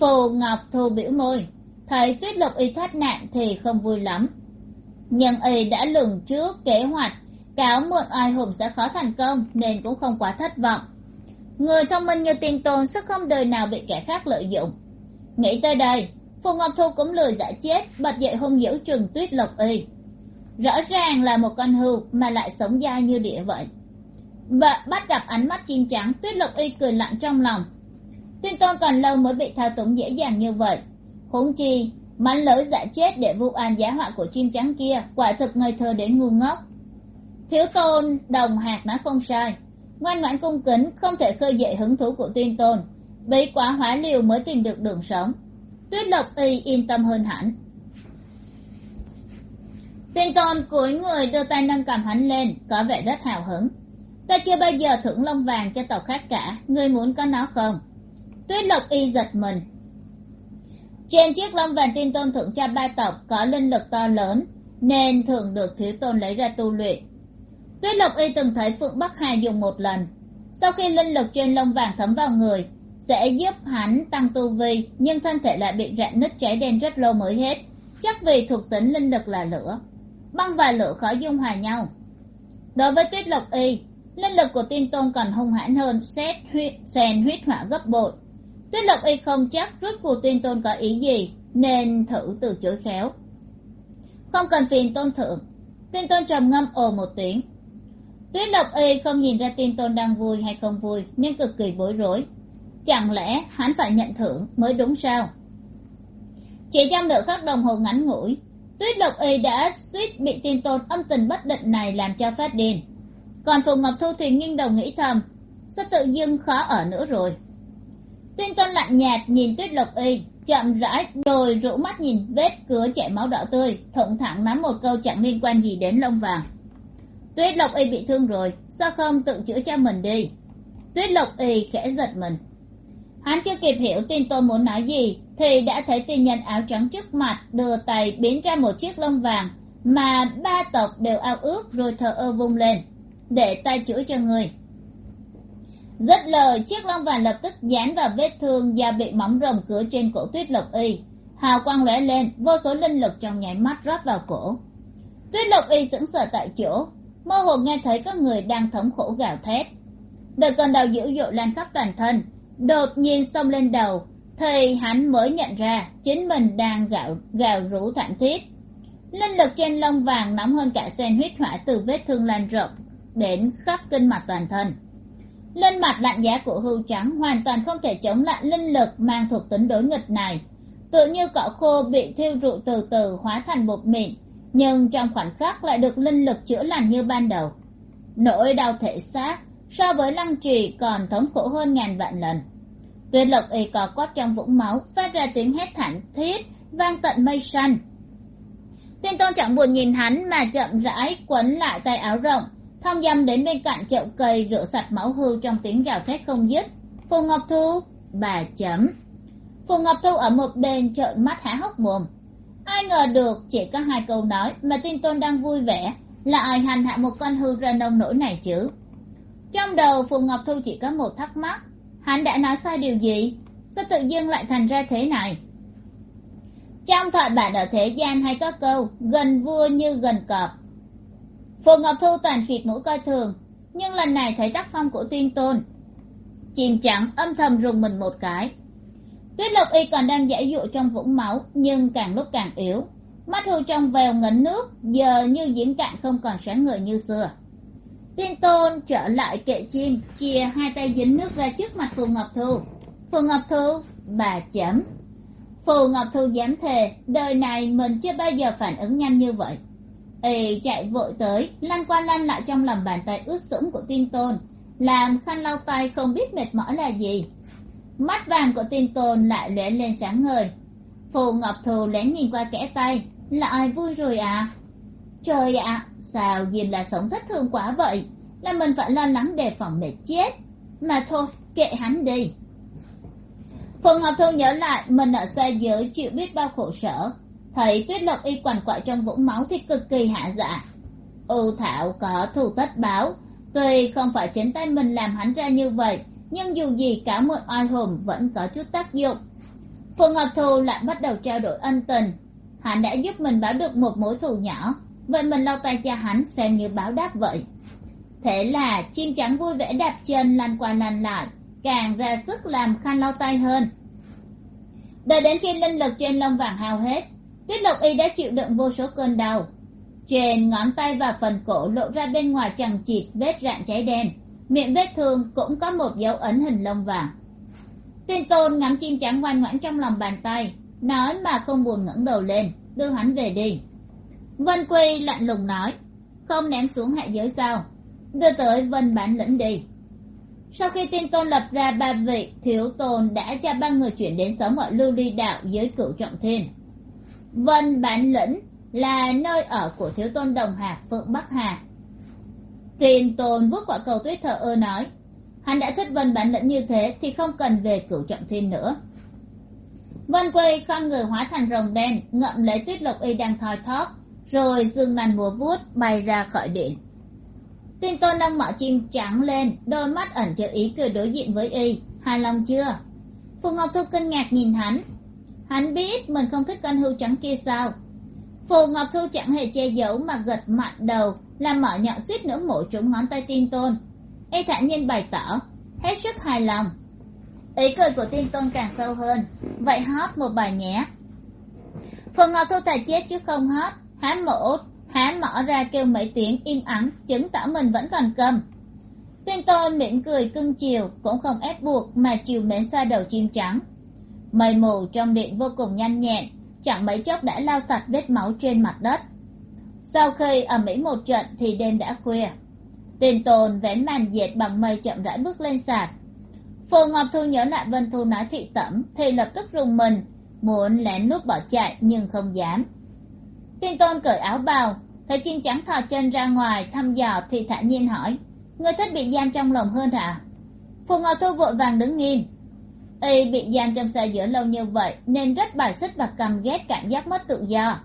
Phù ngọc thu biểu môi. Thấy tuyết lộc y thoát nạn thì không vui lắm. Nhưng y đã lường trước kế hoạch. Cáo mượn oai hùng sẽ khó thành công, nên cũng không quá thất vọng. Người thông minh như tiên tôn sẽ không đời nào bị kẻ khác lợi dụng. Nghĩ tới đây phù ngọc thu cũng lười giả chết, bật dậy hung dữ trừng tuyết lộc y. Rõ ràng là một con hưu mà lại sống dai như địa vậy. Và bắt gặp ánh mắt chim trắng, tuyết lộc y cười lặng trong lòng. Tuyên tôn còn lâu mới bị thao túng dễ dàng như vậy. Huống chi mắn lỡ giả chết để vu an giá họa của chim trắng kia, quả thực ngây thơ đến ngu ngốc. Thiếu tôn đồng hạt nói không sai. Ngoan ngoãn cung kính, không thể khơi dậy hứng thú của tuyên tôn. Bị quá hóa liều mới tìm được đường sống tuyết độc y yên tâm hơn hẳn. Tên tôn cuối người đưa tay nâng cầm hắn lên, có vẻ rất hào hứng. Ta chưa bao giờ thưởng lông vàng cho tộc khác cả, ngươi muốn có nó không? Tuyết lộc y giật mình. Trên chiếc lông vàng tin tôn thưởng cho ba tộc có linh lực to lớn, nên thường được thiếu tôn lấy ra tu luyện. Tuyết lộc y từng thấy phượng bắc hà dùng một lần. Sau khi linh lực trên lông vàng thấm vào người sẽ giúp hắn tăng tu vi, nhưng thân thể lại bị rạn nứt cháy đen rất lâu mới hết. Chắc vì thuộc tính linh lực là lửa, băng và lửa khó dung hòa nhau. Đối với tuyết lộc y, linh lực của tiên tôn còn hung hãn hơn, xét huyết, xèn huyết hỏa gấp bội. Tuyết lộc y không chắc rút cuộc tiên tôn có ý gì, nên thử từ chối khéo. Không cần phiền tôn thượng, tiên tôn trầm ngâm ồ một tiếng. Tuyết lộc y không nhìn ra tiên tôn đang vui hay không vui nên cực kỳ bối rối chẳng lẽ hắn phải nhận thưởng mới đúng sao? Chỉ trong nửa khắc đồng hồ ngắn ngủi, tuyết lộc y đã suýt bị tin tôn âm tình bất định này làm cho phát điên. Còn phù ngọc thu thì nghiêng đầu nghĩ thầm, sao tự dưng khó ở nữa rồi? Tuyên tôn lạnh nhạt nhìn tuyết lộc y, chậm rãi rồi rũ mắt nhìn vết cứa chảy máu đỏ tươi thủng thẳng nắm một câu chẳng liên quan gì đến lông vàng. Tuyết lộc y bị thương rồi, sao không tự chữa cho mình đi? Tuyết lộc y khẽ giật mình hắn chưa kịp hiểu tin tôi muốn nói gì, thì đã thấy tin nhân áo trắng trước mặt đưa tay biến ra một chiếc lông vàng mà ba tộc đều ao ước rồi thờ ơ vung lên, để tay chữa cho người. Dứt lời, chiếc lông vàng lập tức dán vào vết thương da bị móng rồng cửa trên cổ tuyết lộc y. Hào quang lóe lên, vô số linh lực trong nháy mắt rót vào cổ. Tuyết lộc y sững sờ tại chỗ, mơ hồ nghe thấy có người đang thống khổ gào thét. Đợt cơn đau dữ dội lan khắp toàn thân đột nhiên xông lên đầu, thì hắn mới nhận ra chính mình đang gạo gào rú thảm thiết. Linh lực trên lông vàng nóng hơn cả sen huyết hỏa từ vết thương lan rộng, đến khắp kinh mạch toàn thân. Lên mặt lạnh giá của hưu trắng hoàn toàn không thể chống lại linh lực mang thuộc tính đối nghịch này. Tự như cỏ khô bị thiêu rụi từ từ hóa thành bột mịn, nhưng trong khoảnh khắc lại được linh lực chữa lành như ban đầu. Nỗi đau thể xác so với lăng trì còn thống khổ hơn ngàn vạn lần tuyệt lộc y cò quắp trong vũng máu phát ra tiếng hét thảm thiết, vang tận mây xanh. Tuyên tôn chẳng buồn nhìn hắn mà chậm rãi quấn lại tay áo rộng thong dâm đến bên cạnh chậu cây rửa sạch máu hưu trong tiếng gào thét không dứt. Phù ngọc thu, bà chấm. Phù ngọc thu ở một bên trợn mắt há hốc mồm. Ai ngờ được chỉ có hai câu nói mà Tuyên tôn đang vui vẻ lại hành hạ một con hưu ra nông nỗi này chứ? Trong đầu phù ngọc thu chỉ có một thắc mắc hắn đã nói sai điều gì? Sao tự dưng lại thành ra thế này? Trong thoại bản ở thế gian hay có câu, gần vua như gần cọp. Phù ngọc thu toàn khịt mũi coi thường, nhưng lần này thấy tác phong của tiên tôn, chìm trắng âm thầm rùng mình một cái. Tuyết lộc y còn đang giải dụ trong vũng máu, nhưng càng lúc càng yếu. Mắt hưu trong vèo ngấn nước, giờ như diễn cạn không còn sáng ngời như xưa tiên tôn trở lại kệ chim, chia hai tay dính nước ra trước mặt phù ngọc thu phù ngọc thu bà chấm. Phù ngọc thu dám thề, đời này mình chưa bao giờ phản ứng nhanh như vậy. Ì chạy vội tới, lăn qua lăn lại trong lòng bàn tay ướt sũng của tiên tôn, làm khăn lau tay không biết mệt mỏi là gì. Mắt vàng của tiên tôn lại lóe lên sáng ngời. Phù ngọc thù lén nhìn qua kẽ tay lại vui rồi à? Trời ạ sao diêm là sống thất thường quá vậy? Là mình phải lo lắng đề phòng mệt chết. Mà thôi, kệ hắn đi. Phù ngọc thu nhớ lại, mình ở xa giới chịu biết bao khổ sở. Thấy tuyết lộc y quằn quại trong vũng máu thì cực kỳ hạ dạ. Ưu thảo có thù tất báo, tuy không phải chính tay mình làm hắn ra như vậy, nhưng dù gì cả một oai hùng vẫn có chút tác dụng. Phù ngọc thu lại bắt đầu trao đổi ân tình. Hắn đã giúp mình báo được một mối thù nhỏ vậy mình lau tay cho hắn xem như báo đáp vậy. Thế là chim trắng vui vẻ đạp chân lăn qua lăn lại, càng ra sức làm khăn lau tay hơn. Đợi đến khi linh lực trên lông vàng hao hết, tuyết lộc y đã chịu đựng vô số cơn đau. Trên ngón tay và phần cổ lộ ra bên ngoài chằng chịt vết rạn cháy đen, miệng vết thương cũng có một dấu ấn hình lông vàng. Tuyên tôn ngắm chim trắng ngoan ngoãn trong lòng bàn tay, nói mà không buồn ngẩng đầu lên, đưa hắn về đi vân quy lạnh lùng nói, không ném xuống hạ giới sao? Đưa tới vân bản lĩnh đi. Sau khi tiên tôn lập ra ba vị, thiếu tôn đã cho ba người chuyển đến sống ở lưu ly đạo dưới cửu trọng thiên. Vân bản lĩnh là nơi ở của thiếu tôn đồng hạc phượng bắc hà. Tiên tôn vuốt quả cầu tuyết thờ ơ nói, hắn đã thích vân bản lĩnh như thế thì không cần về cửu trọng thiên nữa. Vân Quy con người hóa thành rồng đen, ngậm lấy tuyết lộc y đang thoi thóp rồi dương màn múa vuốt bay ra khỏi điện. Tin tôn đang mỏ chim trắng lên, đôi mắt ẩn chứa ý cười đối diện với y. Hài lòng chưa? Phù ngọc thu kinh ngạc nhìn hắn. Hắn biết mình không thích con hưu trắng kia sao? Phù ngọc thu chẳng hề che giấu mà gật mạnh đầu, làm mở nhọn suýt nữa mổ trúng ngón tay tin tôn. Y thản nhiên bày tỏ, hết sức hài lòng. Ý cười của tin tôn càng sâu hơn. Vậy hót một bài nhé. Phù ngọc thu thà chết chứ không hót hắn mở há mở ra kêu mấy tiếng im ắng, chứng tỏ mình vẫn còn cầm. Tuyên tôn mỉm cười cưng chiều, cũng không ép buộc mà chiều mến xoa đầu chim trắng. Mây mù trong điện vô cùng nhanh nhẹn, chẳng mấy chốc đã lao sạch vết máu trên mặt đất. Sau khi ở mỹ một trận thì đêm đã khuya. Tuyên tôn vén màn dệt bằng mây chậm rãi bước lên sạp phù ngọc thu nhớ lại vân thu nói thị tẩm, thì lập tức rùng mình, muốn lén lút bỏ chạy nhưng không dám thiên tôn cởi áo bào, thấy chim trắng thò chân ra ngoài thăm dò thì thản nhiên hỏi, người thích bị giam trong lồng hơn hả? Phù ngọc thu vội vàng đứng nghiêm y bị giam trong xe giữa lâu như vậy nên rất bài xích và căm ghét cảm giác mất tự do.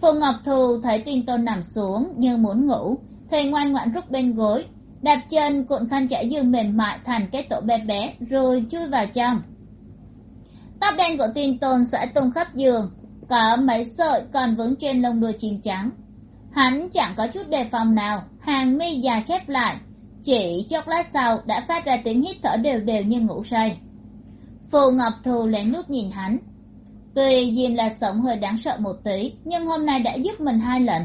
Phù ngọc thu thấy tuyên tôn nằm xuống như muốn ngủ, thì ngoan ngoãn rút bên gối, đạp chân cuộn khăn trải giường mềm mại thành cái tổ bé bé, rồi chui vào trong. Tóc đen của tiên tôn xõa tung khắp giường có mấy sợi còn vướng trên lông đuôi chim trắng. Hắn chẳng có chút đề phòng nào, hàng mi dài khép lại. Chỉ chốc lát sau đã phát ra tiếng hít thở đều đều như ngủ say. Phù ngọc thù lén nút nhìn hắn. Tuy diêm là sống hơi đáng sợ một tí, nhưng hôm nay đã giúp mình hai lần.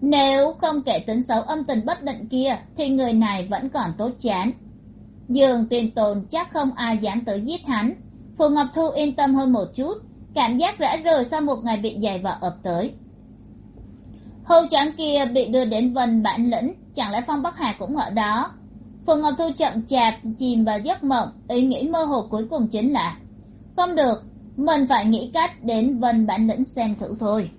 Nếu không kể tính xấu âm tình bất định kia, thì người này vẫn còn tốt chán. Dường tiền tồn chắc không ai dám tới giết hắn. Phù ngọc thu yên tâm hơn một chút cảm giác rã rời sau một ngày bị dày vò ập tới. Hầu trắng kia bị đưa đến vân bản lĩnh, chẳng lẽ phong bắc hà cũng ở đó? Phù ngọc thu chậm chạp chìm vào giấc mộng, ý nghĩ mơ hồ cuối cùng chính là, không được, mình phải nghĩ cách đến vân bản lĩnh xem thử thôi.